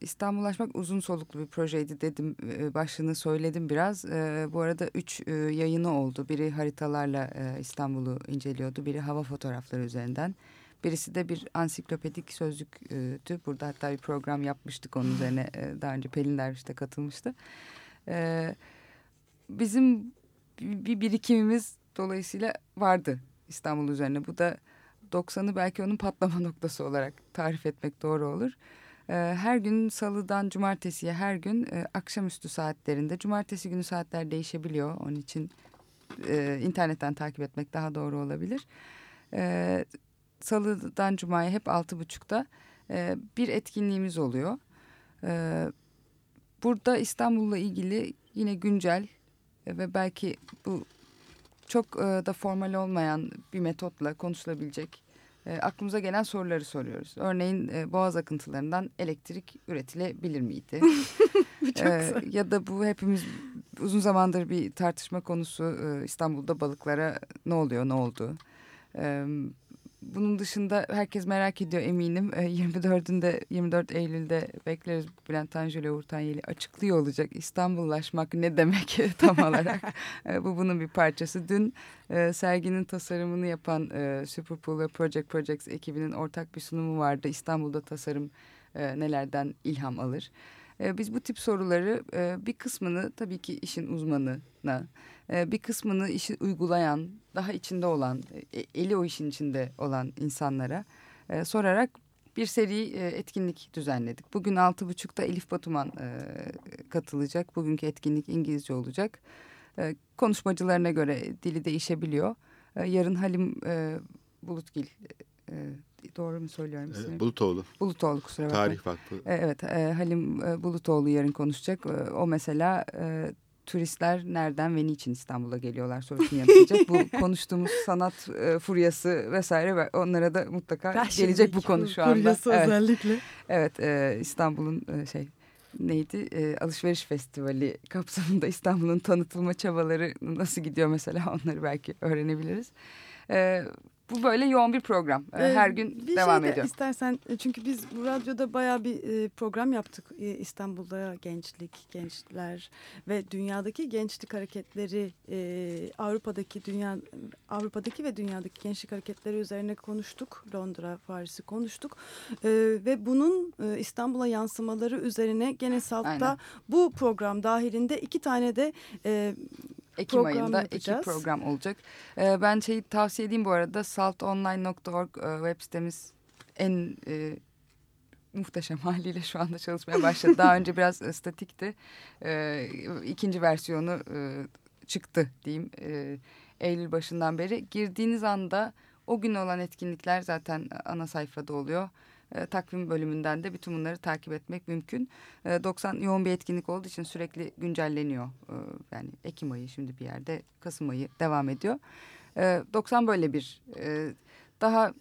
İstanbullaşmak uzun soluklu bir projeydi dedim e, başlığını söyledim biraz. E, bu arada üç e, yayını oldu. Biri haritalarla İstanbul'u inceliyordu. Biri hava fotoğrafları üzerinden. Birisi de bir ansiklopedik sözlüktü. Burada hatta bir program yapmıştık onun üzerine. Daha önce Pelin Derviş de katılmıştı. Bizim bir birikimimiz dolayısıyla vardı İstanbul üzerine. Bu da 90'ı belki onun patlama *laughs* noktası olarak tarif etmek doğru olur. Ee, Her gün salıdan cumartesiye her gün e, akşamüstü saatlerinde cumartesi günü saatler değişebiliyor. Onun için e, internetten takip etmek daha doğru olabilir. Ee, salıdan cumaya hep altı buçukta e, bir etkinliğimiz oluyor. Ee, burada İstanbul'la ilgili yine güncel ve belki bu çok da formal olmayan bir metotla konuşulabilecek e, aklımıza gelen soruları soruyoruz. Örneğin e, boğaz akıntılarından elektrik üretilebilir miydi? *laughs* E, ya da bu hepimiz uzun zamandır bir tartışma konusu e, İstanbul'da balıklara ne oluyor ne oldu? E, bunun dışında herkes merak ediyor eminim. E, 24'ünde 24 Eylül'de bekleriz Bülent Tanju ile Uğur Tanyeli açıklıyor olacak. İstanbullaşmak ne demek *laughs* tam olarak? E, bu bunun bir parçası. Dün e, serginin tasarımını yapan e, Superpool ve Project Projects ekibinin ortak bir sunumu vardı. İstanbul'da tasarım e, nelerden ilham alır? Biz bu tip soruları bir kısmını tabii ki işin uzmanına, bir kısmını işi uygulayan, daha içinde olan, e, eli o işin içinde olan insanlara e, sorarak bir seri e, etkinlik düzenledik. Bugün altı buçukta Elif Batuman katılacak. Bugünkü etkinlik İngilizce olacak. Konuşmacılarına göre dili değişebiliyor. Yarın Halim Bulutgil, doğru mu söylüyorum ismini? E, Bulutoğlu. Bulutoğlu kusura bakmayın. Tarih Vakfı. Evet, Halim Bulutoğlu yarın konuşacak. O mesela turistler nereden ve niçin İstanbul'a geliyorlar sorusunu yanıtlayacak. bu *laughs* konuştuğumuz sanat e, furyası vesaire ve onlara da mutlaka gelecek bu konu şu anda. Furyası Evet, özellikle. evet e, İstanbul'un e, şey neydi e, alışveriş festivali kapsamında İstanbul'un tanıtılma çabaları nasıl gidiyor mesela onları belki öğrenebiliriz. E, bu böyle yoğun bir program. E, Ee, Her gün bir devam şey de ediyor. istersen e, çünkü biz bu radyoda bayağı bir e, program yaptık E, İstanbul'da gençlik, gençler ve dünyadaki gençlik hareketleri Avrupa'daki dünya Avrupa'daki ve dünyadaki gençlik hareketleri üzerine konuştuk. Londra, Paris'i konuştuk ve bunun İstanbul'a yansımaları üzerine gene Salt'ta bu program dahilinde iki tane de Ekim program ayında yapacağız. iki program olacak. Ee, ben şeyi tavsiye edeyim bu arada saltonline.org e, web sitemiz en e, muhteşem *laughs* haliyle şu anda çalışmaya başladı. Daha önce biraz e, statikti. Ee, ikinci versiyonu e, çıktı diyeyim. E, Eylül başından beri. Girdiğiniz anda o gün olan etkinlikler zaten ana sayfada oluyor. E, takvim bölümünden de bütün bunları takip etmek mümkün. E, 90 yoğun bir etkinlik olduğu için sürekli güncelleniyor. E, yani Ekim ayı şimdi bir yerde, Kasım ayı devam ediyor. E, 90 böyle bir e, daha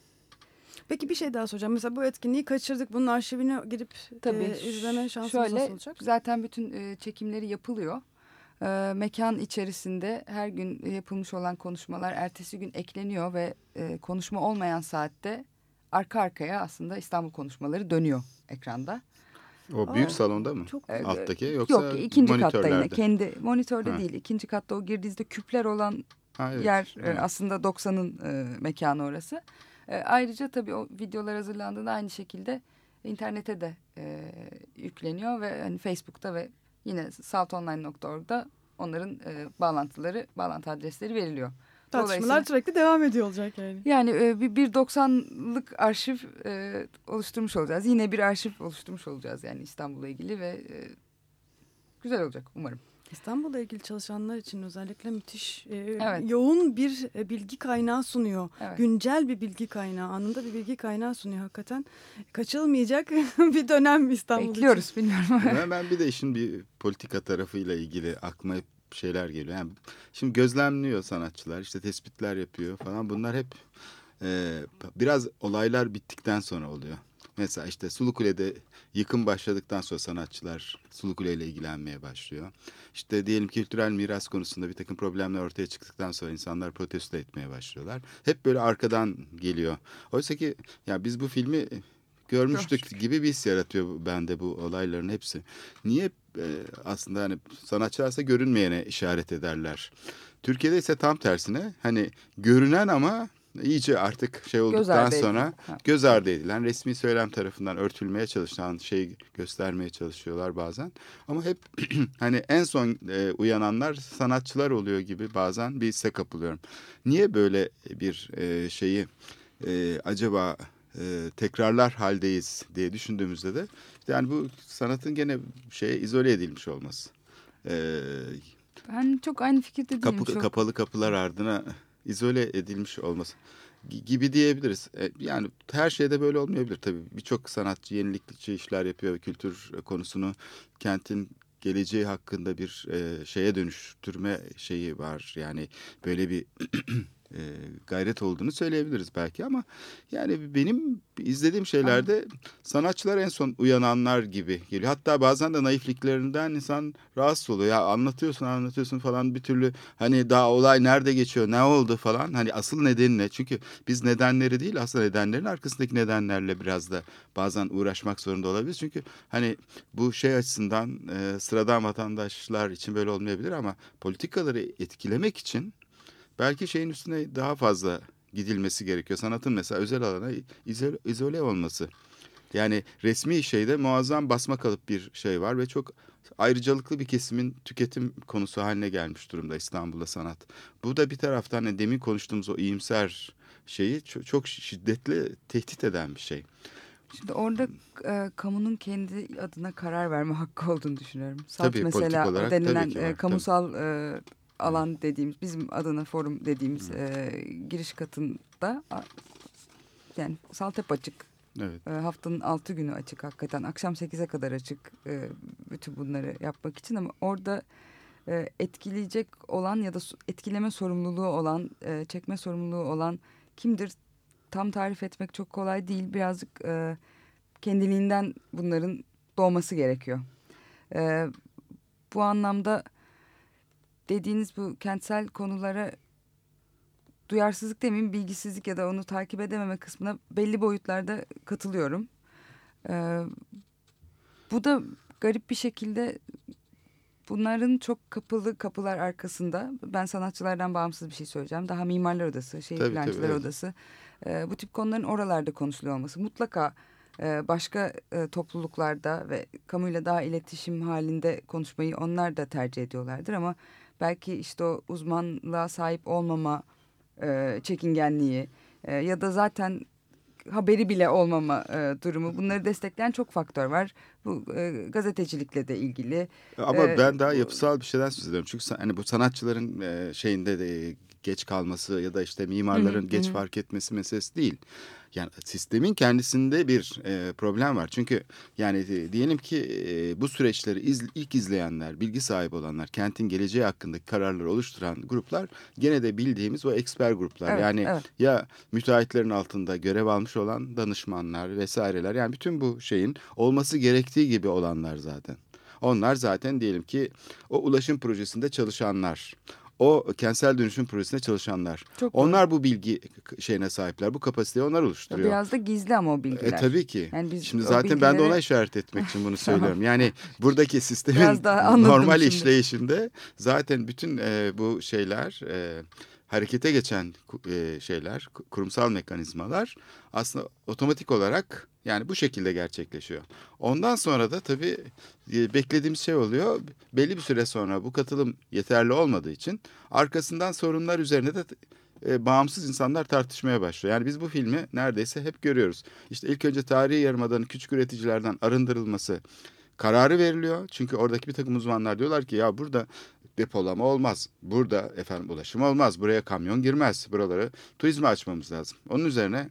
Peki bir şey daha soracağım. Mesela bu etkinliği kaçırdık. Bunun arşivine girip Tabii. e, izleme şansımız Şöyle nasıl olacak? zaten bütün e, çekimleri yapılıyor. E, mekan içerisinde her gün yapılmış olan konuşmalar ertesi gün ekleniyor ve e, konuşma olmayan saatte arka arkaya aslında İstanbul konuşmaları dönüyor ekranda. O büyük Aa, salonda mı? Çok. Alttaki yoksa Yok ikinci katta yine kendi monitörde Ha. değil ikinci katta o girdiğinizde küpler olan Ha, evet. yer e, Evet. aslında 90'ın e, mekanı orası. E, ayrıca tabii o videolar hazırlandığında aynı şekilde internete de e, yükleniyor ve hani Facebook'ta ve yine saltonline.org'da onların e, bağlantıları, bağlantı adresleri veriliyor. Tartışmalar Dolayısıyla- sürekli devam ediyor olacak yani. Yani e, bir, bir 90'lık arşiv e, oluşturmuş olacağız. Yine bir arşiv oluşturmuş olacağız yani İstanbul'la ilgili ve e, güzel olacak umarım. İstanbul'la ilgili çalışanlar için özellikle müthiş e, Evet. yoğun bir e, bilgi kaynağı sunuyor. Evet. Güncel bir bilgi kaynağı, anında bir bilgi kaynağı sunuyor hakikaten. Kaçılmayacak *laughs* bir dönem İstanbul Bekliyoruz bilmiyorum. Ben, ben bir de işin bir politika tarafıyla ilgili aklıma hep şeyler geliyor. Yani şimdi gözlemliyor sanatçılar, işte tespitler yapıyor falan. Bunlar hep e, biraz olaylar bittikten sonra oluyor. Mesela işte Sulukule'de yıkım başladıktan sonra sanatçılar Sulukule ile ilgilenmeye başlıyor. İşte diyelim kültürel miras konusunda bir takım problemler ortaya çıktıktan sonra insanlar protesto etmeye başlıyorlar. Hep böyle arkadan geliyor. Oysa ki ya biz bu filmi görmüştük gibi bir his yaratıyor bende bu olayların hepsi. Niye aslında hani sanatçılarsa görünmeyene işaret ederler. Türkiye'de ise tam tersine hani görünen ama iyice artık şey olduktan ardı sonra göz ardı edilen resmi söylem tarafından örtülmeye çalışılan şey göstermeye çalışıyorlar bazen. Ama hep *clears throat* hani en son e, uyananlar sanatçılar oluyor gibi bazen bir hisse kapılıyorum. Niye böyle bir e, şeyi e, acaba e, tekrarlar haldeyiz diye düşündüğümüzde de yani bu sanatın gene şeye izole edilmiş olması. E, Ben çok aynı fikirde değilim. kapı, çok. kapalı kapılar ardına izole edilmiş olması gi- gibi diyebiliriz. E, Yani her şeyde böyle olmayabilir tabii. Birçok sanatçı yenilikçi işler yapıyor ve kültür konusunu kentin geleceği hakkında bir e, şeye dönüştürme şeyi var. Yani böyle bir *clears throat* e, gayret olduğunu söyleyebiliriz belki ama yani benim izlediğim şeylerde sanatçılar en son uyananlar gibi geliyor. Hatta bazen de naifliklerinden insan rahatsız oluyor. Ya anlatıyorsun anlatıyorsun falan bir türlü hani daha olay nerede geçiyor ne oldu falan. Hani asıl nedeni ne? Çünkü biz nedenleri değil aslında nedenlerin arkasındaki nedenlerle biraz da bazen uğraşmak zorunda olabiliriz. Çünkü hani bu şey açısından e, sıradan vatandaşlar için böyle olmayabilir ama politikaları etkilemek için belki şeyin üstüne daha fazla gidilmesi gerekiyor. Sanatın mesela özel alana izole, izole olması. Yani resmi şeyde muazzam basma kalıp bir şey var ve çok ayrıcalıklı bir kesimin tüketim konusu haline gelmiş durumda İstanbul'da sanat. Bu da bir taraftan hani demin konuştuğumuz o iyimser şeyi çok, şiddetli tehdit eden bir şey. Şimdi orada e, kamunun kendi adına karar verme hakkı olduğunu düşünüyorum. Salt Tabii, politik mesela olarak denilen tabii ki var, e, tabii. kamusal e, alan dediğimiz bizim adına forum dediğimiz e, giriş katında yani salt hep açık. Evet. E, haftanın altı günü açık hakikaten. Akşam 8'e kadar açık e, bütün bunları yapmak için ama orada e, etkileyecek olan ya da etkileme sorumluluğu olan, e, çekme sorumluluğu olan kimdir tam tarif etmek çok kolay değil. Birazcık e, kendiliğinden bunların doğması gerekiyor. E, bu anlamda dediğiniz bu kentsel konulara duyarsızlık demeyeyim bilgisizlik ya da onu takip edememe kısmına belli boyutlarda katılıyorum. Ee, bu da garip bir şekilde bunların çok kapalı kapılar arkasında ben sanatçılardan bağımsız bir şey söyleyeceğim. Daha mimarlar odası, şehir Tabii, plancılar tabii, odası e, bu tip konuların oralarda konuşuluyor olması mutlaka e, başka e, topluluklarda ve kamuyla daha iletişim halinde konuşmayı onlar da tercih ediyorlardır ama belki işte o uzmanlığa sahip olmama e, çekingenliği e, ya da zaten haberi bile olmama e, durumu bunları destekleyen çok faktör var. Bu e, gazetecilikle de ilgili. Ama Ee, ben daha yapısal bir şeyden söz ediyorum. Çünkü hani bu sanatçıların e, şeyinde de geç kalması ya da işte mimarların Hı hı, geç hı fark etmesi meselesi değil. Yani sistemin kendisinde bir e, problem var. Çünkü yani e, diyelim ki e, bu süreçleri iz, ilk izleyenler, bilgi sahibi olanlar, kentin geleceği hakkındaki kararları oluşturan gruplar gene de bildiğimiz o eksper gruplar. Evet, yani evet. ya müteahhitlerin altında görev almış olan danışmanlar vesaireler. Yani bütün bu şeyin olması gerektiği gibi olanlar zaten. Onlar zaten diyelim ki o ulaşım projesinde çalışanlar. O kentsel dönüşüm projesinde çalışanlar. Çok doğru. onlar bu bilgi şeyine sahipler. Bu kapasiteyi onlar oluşturuyor. Biraz da gizli ama o bilgiler. E, tabii ki. Yani biz Şimdi zaten ben de ona işaret etmek için bunu *laughs* söylüyorum. Yani buradaki sistemin normal şimdi. işleyişinde zaten bütün e, bu şeyler e, harekete geçen e, şeyler, kurumsal mekanizmalar aslında otomatik olarak yani bu şekilde gerçekleşiyor. Ondan sonra da tabii e, beklediğimiz şey oluyor. Belli bir süre sonra bu katılım yeterli olmadığı için arkasından sorunlar üzerine de e, bağımsız insanlar tartışmaya başlıyor. Yani biz bu filmi neredeyse hep görüyoruz. İşte ilk önce tarihi yarımadanın küçük üreticilerden arındırılması kararı veriliyor. Çünkü oradaki bir takım uzmanlar diyorlar ki ya burada depolama olmaz. Burada efendim ulaşım olmaz. Buraya kamyon girmez. Buraları turizme açmamız lazım. Onun üzerine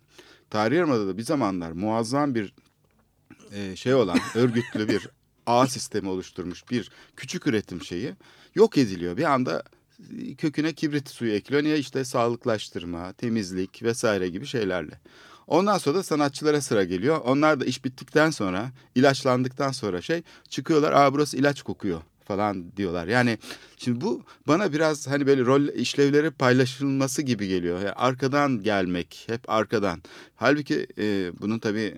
Tarihi Yarımada'da bir zamanlar muazzam bir e, şey olan *laughs* örgütlü bir ağ sistemi oluşturmuş bir küçük üretim şeyi yok ediliyor. Bir anda köküne kibrit suyu ekliyor. Niye işte sağlıklaştırma, temizlik vesaire gibi şeylerle. Ondan sonra da sanatçılara sıra geliyor. Onlar da iş bittikten sonra, ilaçlandıktan sonra şey çıkıyorlar. Aa burası ilaç kokuyor falan diyorlar. Yani şimdi bu bana biraz hani böyle rol işlevleri paylaşılması gibi geliyor. Yani arkadan gelmek, hep arkadan. Halbuki e, bunun tabii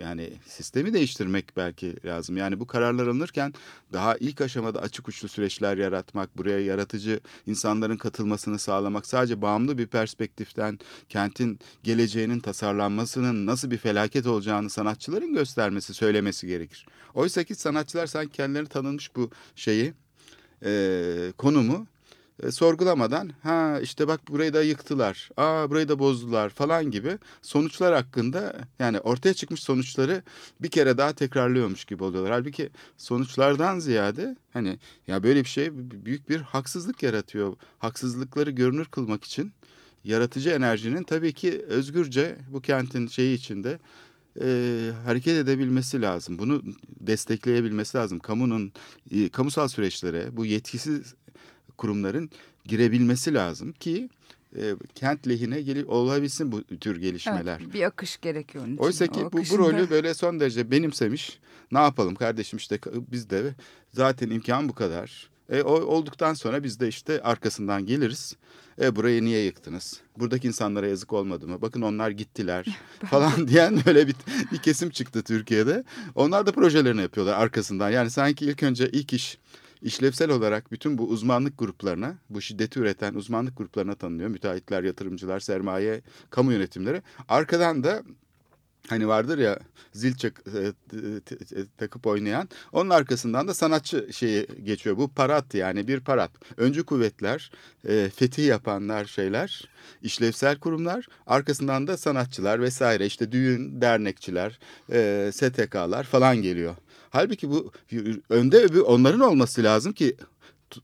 yani sistemi değiştirmek belki lazım. Yani bu kararlar alınırken daha ilk aşamada açık uçlu süreçler yaratmak, buraya yaratıcı insanların katılmasını sağlamak, sadece bağımlı bir perspektiften kentin geleceğinin tasarlanmasının nasıl bir felaket olacağını sanatçıların göstermesi, söylemesi gerekir. Oysa ki sanatçılar sanki kendilerini tanınmış bu şeyi, e, konumu e, sorgulamadan ha işte bak burayı da yıktılar, aa burayı da bozdular falan gibi sonuçlar hakkında yani ortaya çıkmış sonuçları bir kere daha tekrarlıyormuş gibi oluyorlar. Halbuki sonuçlardan ziyade hani ya böyle bir şey büyük bir haksızlık yaratıyor. Haksızlıkları görünür kılmak için yaratıcı enerjinin tabii ki özgürce bu kentin şeyi içinde e, hareket edebilmesi lazım. Bunu destekleyebilmesi lazım. Kamunun e, kamusal süreçlere bu yetkisiz kurumların girebilmesi lazım ki e, kent lehine gelip olabilsin bu tür gelişmeler. Evet, bir akış gerekiyor onun için. Oysa ki bu, bu rolü böyle son derece benimsemiş. Ne yapalım kardeşim işte biz de zaten imkan bu kadar. E, o, olduktan sonra biz de işte arkasından geliriz. E, burayı niye yıktınız? Buradaki insanlara yazık olmadı mı? Bakın onlar gittiler *laughs* falan diyen öyle bir, bir kesim çıktı Türkiye'de. Onlar da projelerini yapıyorlar arkasından. Yani sanki ilk önce ilk iş işlevsel olarak bütün bu uzmanlık gruplarına, bu şiddeti üreten uzmanlık gruplarına tanınıyor. Müteahhitler, yatırımcılar, sermaye, kamu yönetimleri. Arkadan da hani vardır ya zil çak, e, takıp oynayan onun arkasından da sanatçı şeyi geçiyor. Bu parat yani bir parat. Öncü kuvvetler, e, fetih yapanlar şeyler, işlevsel kurumlar, arkasından da sanatçılar vesaire işte düğün dernekçiler, e, STK'lar falan geliyor. Halbuki bu önde öbür onların olması lazım ki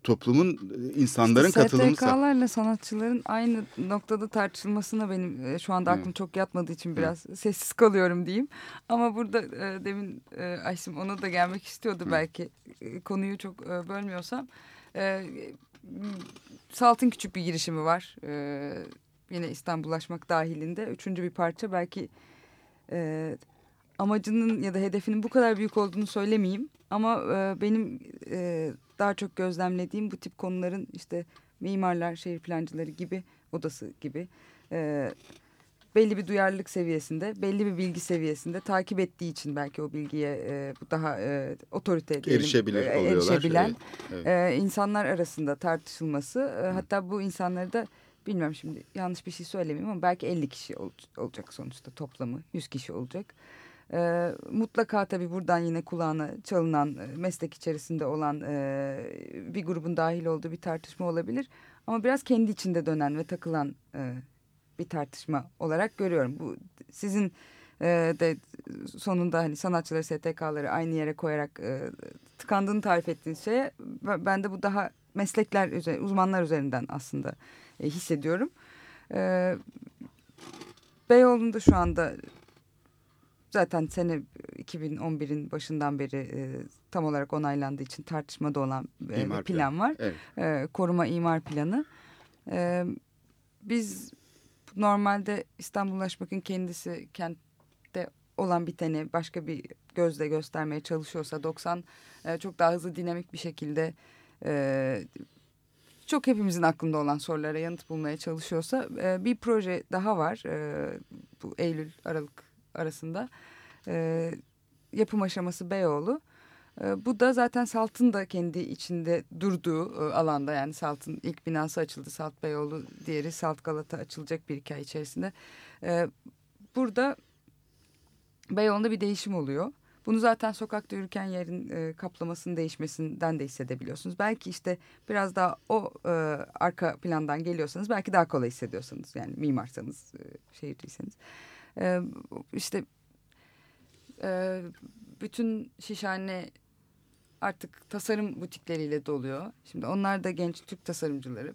toplumun insanların işte katılımı. STK'larla sanatçıların aynı noktada tartışılmasına benim e, şu anda aklım Hı. çok yatmadığı için biraz Hı. sessiz kalıyorum diyeyim. Ama burada e, demin e, Aysim ona da gelmek istiyordu Hı. belki e, konuyu çok e, bölmüyorsam. E, Salt'ın küçük bir girişimi var. E, yine İstanbullaşmak dahilinde. Üçüncü bir parça belki... E, amacının ya da hedefinin bu kadar büyük olduğunu söylemeyeyim. Ama e, benim e, daha çok gözlemlediğim bu tip konuların işte mimarlar, şehir plancıları gibi odası gibi e, belli bir duyarlılık seviyesinde, belli bir bilgi seviyesinde takip ettiği için belki o bilgiye e, daha e, otorite diyelim, erişebilir e. Erişebilen evet. E, insanlar arasında tartışılması e, hatta bu insanları da bilmiyorum şimdi yanlış bir şey söylemeyeyim ama belki 50 kişi ol, olacak sonuçta toplamı 100 kişi olacak. E, mutlaka tabii buradan yine kulağına çalınan e, meslek içerisinde olan e, bir grubun dahil olduğu bir tartışma olabilir. Ama biraz kendi içinde dönen ve takılan e, bir tartışma olarak görüyorum. Bu sizin e, de sonunda hani sanatçıları STK'ları aynı yere koyarak e, tıkandığını tarif ettiğiniz şeye ben de bu daha meslekler uzmanlar üzerinden aslında e, hissediyorum. E, Beyoğlu'nda şu anda zaten sene 2011'in başından beri e, tam olarak onaylandığı için tartışmada olan e, bir plan var. Evet. E, koruma imar planı. E, biz normalde İstanbullaşmakın kendisi kentte olan biteni başka bir gözle göstermeye çalışıyorsa 90 e, çok daha hızlı dinamik bir şekilde e, çok hepimizin aklında olan sorulara yanıt bulmaya çalışıyorsa e, bir proje daha var e, bu Eylül Aralık arasında e, yapım aşaması Beyoğlu. E, bu da zaten Salt'ın da kendi içinde durduğu e, alanda yani Salt'ın ilk binası açıldı. Salt Beyoğlu diğeri Salt Galata açılacak bir iki içerisinde. E, burada Beyoğlu'nda bir değişim oluyor. Bunu zaten sokakta yürürken yerin e, kaplamasının değişmesinden de hissedebiliyorsunuz. Belki işte biraz daha o e, arka plandan geliyorsanız belki daha kolay hissediyorsanız. Yani mimarsanız, e, şehirciyseniz. İşte e, bütün şişhane artık tasarım butikleriyle doluyor. Şimdi onlar da genç Türk tasarımcıları.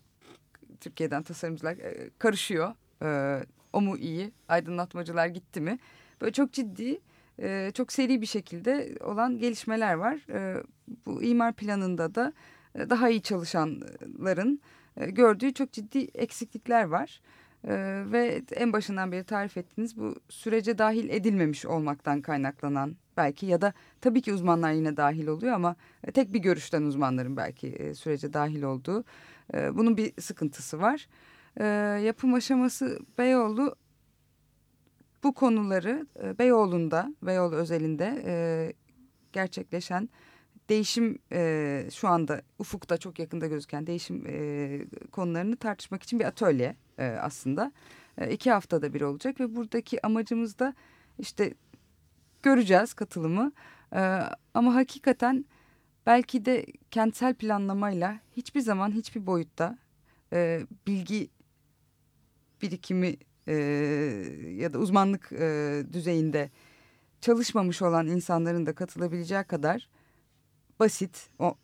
Türkiye'den tasarımcılar e, karışıyor. E, o mu iyi? Aydınlatmacılar gitti mi? Böyle çok ciddi e, çok seri bir şekilde olan gelişmeler var. E, bu imar planında da e, daha iyi çalışanların e, gördüğü çok ciddi eksiklikler var. E, ve en başından beri tarif ettiğiniz bu sürece dahil edilmemiş olmaktan kaynaklanan belki ya da tabii ki uzmanlar yine dahil oluyor ama e, tek bir görüşten uzmanların belki e, sürece dahil olduğu e, bunun bir sıkıntısı var. E, yapım aşaması Beyoğlu bu konuları e, Beyoğlu'nda, Beyoğlu özelinde gerçekleşen değişim şu anda ufukta çok yakında gözüken değişim konularını tartışmak için bir atölye e, aslında. E, iki haftada bir olacak ve buradaki amacımız da işte göreceğiz katılımı. E, ama hakikaten belki de kentsel planlamayla hiçbir zaman hiçbir boyutta e, bilgi birikimi e, ya da uzmanlık e, düzeyinde çalışmamış olan insanların da katılabileceği kadar basit o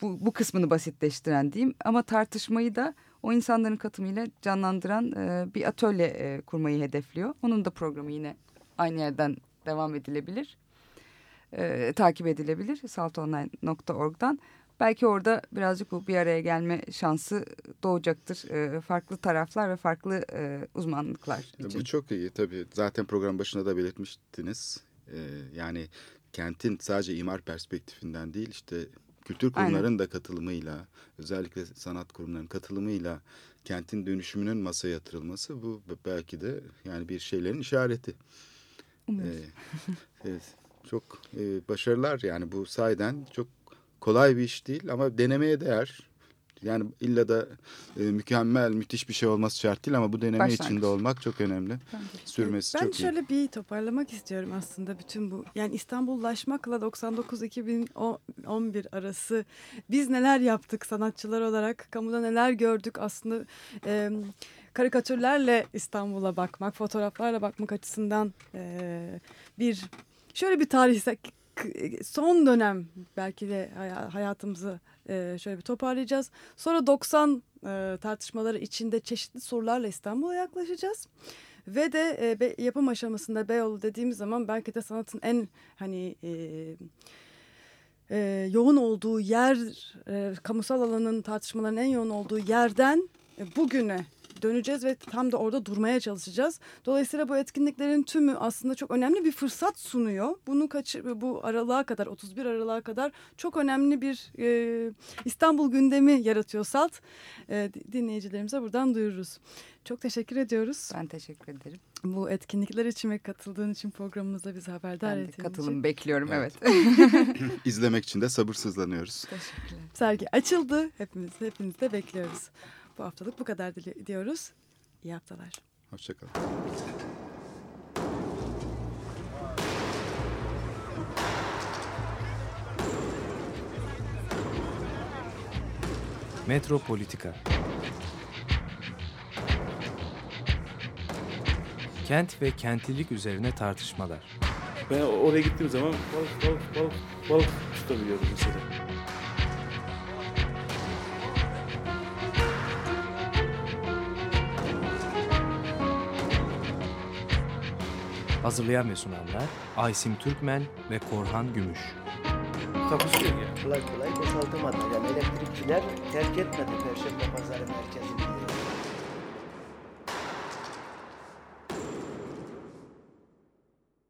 bu, bu kısmını basitleştiren diyeyim ama tartışmayı da o insanların katılımıyla canlandıran e, bir atölye e, kurmayı hedefliyor. Onun da programı yine aynı yerden devam edilebilir. E, takip edilebilir saltonline.org'dan. Belki orada birazcık bu bir araya gelme şansı doğacaktır. E, farklı taraflar ve farklı e, uzmanlıklar için. Bu çok iyi tabii. Zaten program başında da belirtmiştiniz. Ee, yani kentin sadece imar perspektifinden değil işte kültür kurumlarının Aynen. da katılımıyla özellikle sanat kurumlarının katılımıyla kentin dönüşümünün masaya yatırılması bu belki de yani bir şeylerin işareti. Ee, evet, çok e, başarılar yani bu sayeden çok kolay bir iş değil ama denemeye değer. Yani illa da e, mükemmel, müthiş bir şey olması şart değil ama bu deneme Başlangıç. içinde olmak çok önemli. Bence. Sürmesi ben çok iyi. şöyle bir toparlamak istiyorum aslında bütün bu. Yani İstanbullaşmakla 99-2011 arası biz neler yaptık sanatçılar olarak, kamuda neler gördük aslında e, karikatürlerle İstanbul'a bakmak, fotoğraflarla bakmak açısından e, bir şöyle bir tarihsel son dönem belki de hay- hayatımızı e, şöyle bir toparlayacağız. Sonra 90 e, tartışmaları içinde çeşitli sorularla İstanbul'a yaklaşacağız. Ve de e, yapım aşamasında Beyoğlu dediğimiz zaman belki de sanatın en hani e, e, yoğun olduğu yer, e, kamusal alanın tartışmaların en yoğun olduğu yerden e, bugüne döneceğiz ve tam da orada durmaya çalışacağız. Dolayısıyla bu etkinliklerin tümü aslında çok önemli bir fırsat sunuyor. Bunu kaçır, bu aralığa kadar 31 aralığa kadar çok önemli bir e, İstanbul gündemi yaratıyor SALT. E, dinleyicilerimize buradan duyururuz. Çok teşekkür ediyoruz. Ben teşekkür ederim. Bu etkinlikler için ve katıldığın için programımıza bizi haberdar ettiğin katılım için. bekliyorum evet. Evet. *laughs* İzlemek için de sabırsızlanıyoruz. Teşekkürler. Sergi açıldı. Hepimiz, hepiniz de bekliyoruz. Bu haftalık bu kadar diyoruz. İyi haftalar. Hoşçakalın. Metropolitika Kent ve kentlilik üzerine tartışmalar. Ben oraya gittiğim zaman balık balık balık balık tutabiliyordum mesela. Hazırlayan ve sunanlar Aysim Türkmen ve Korhan Gümüş. Takusuyor ya. Kolay kolay boşaltamadı. Yani elektrikçiler terk etmedi Perşembe Pazarı merkezini.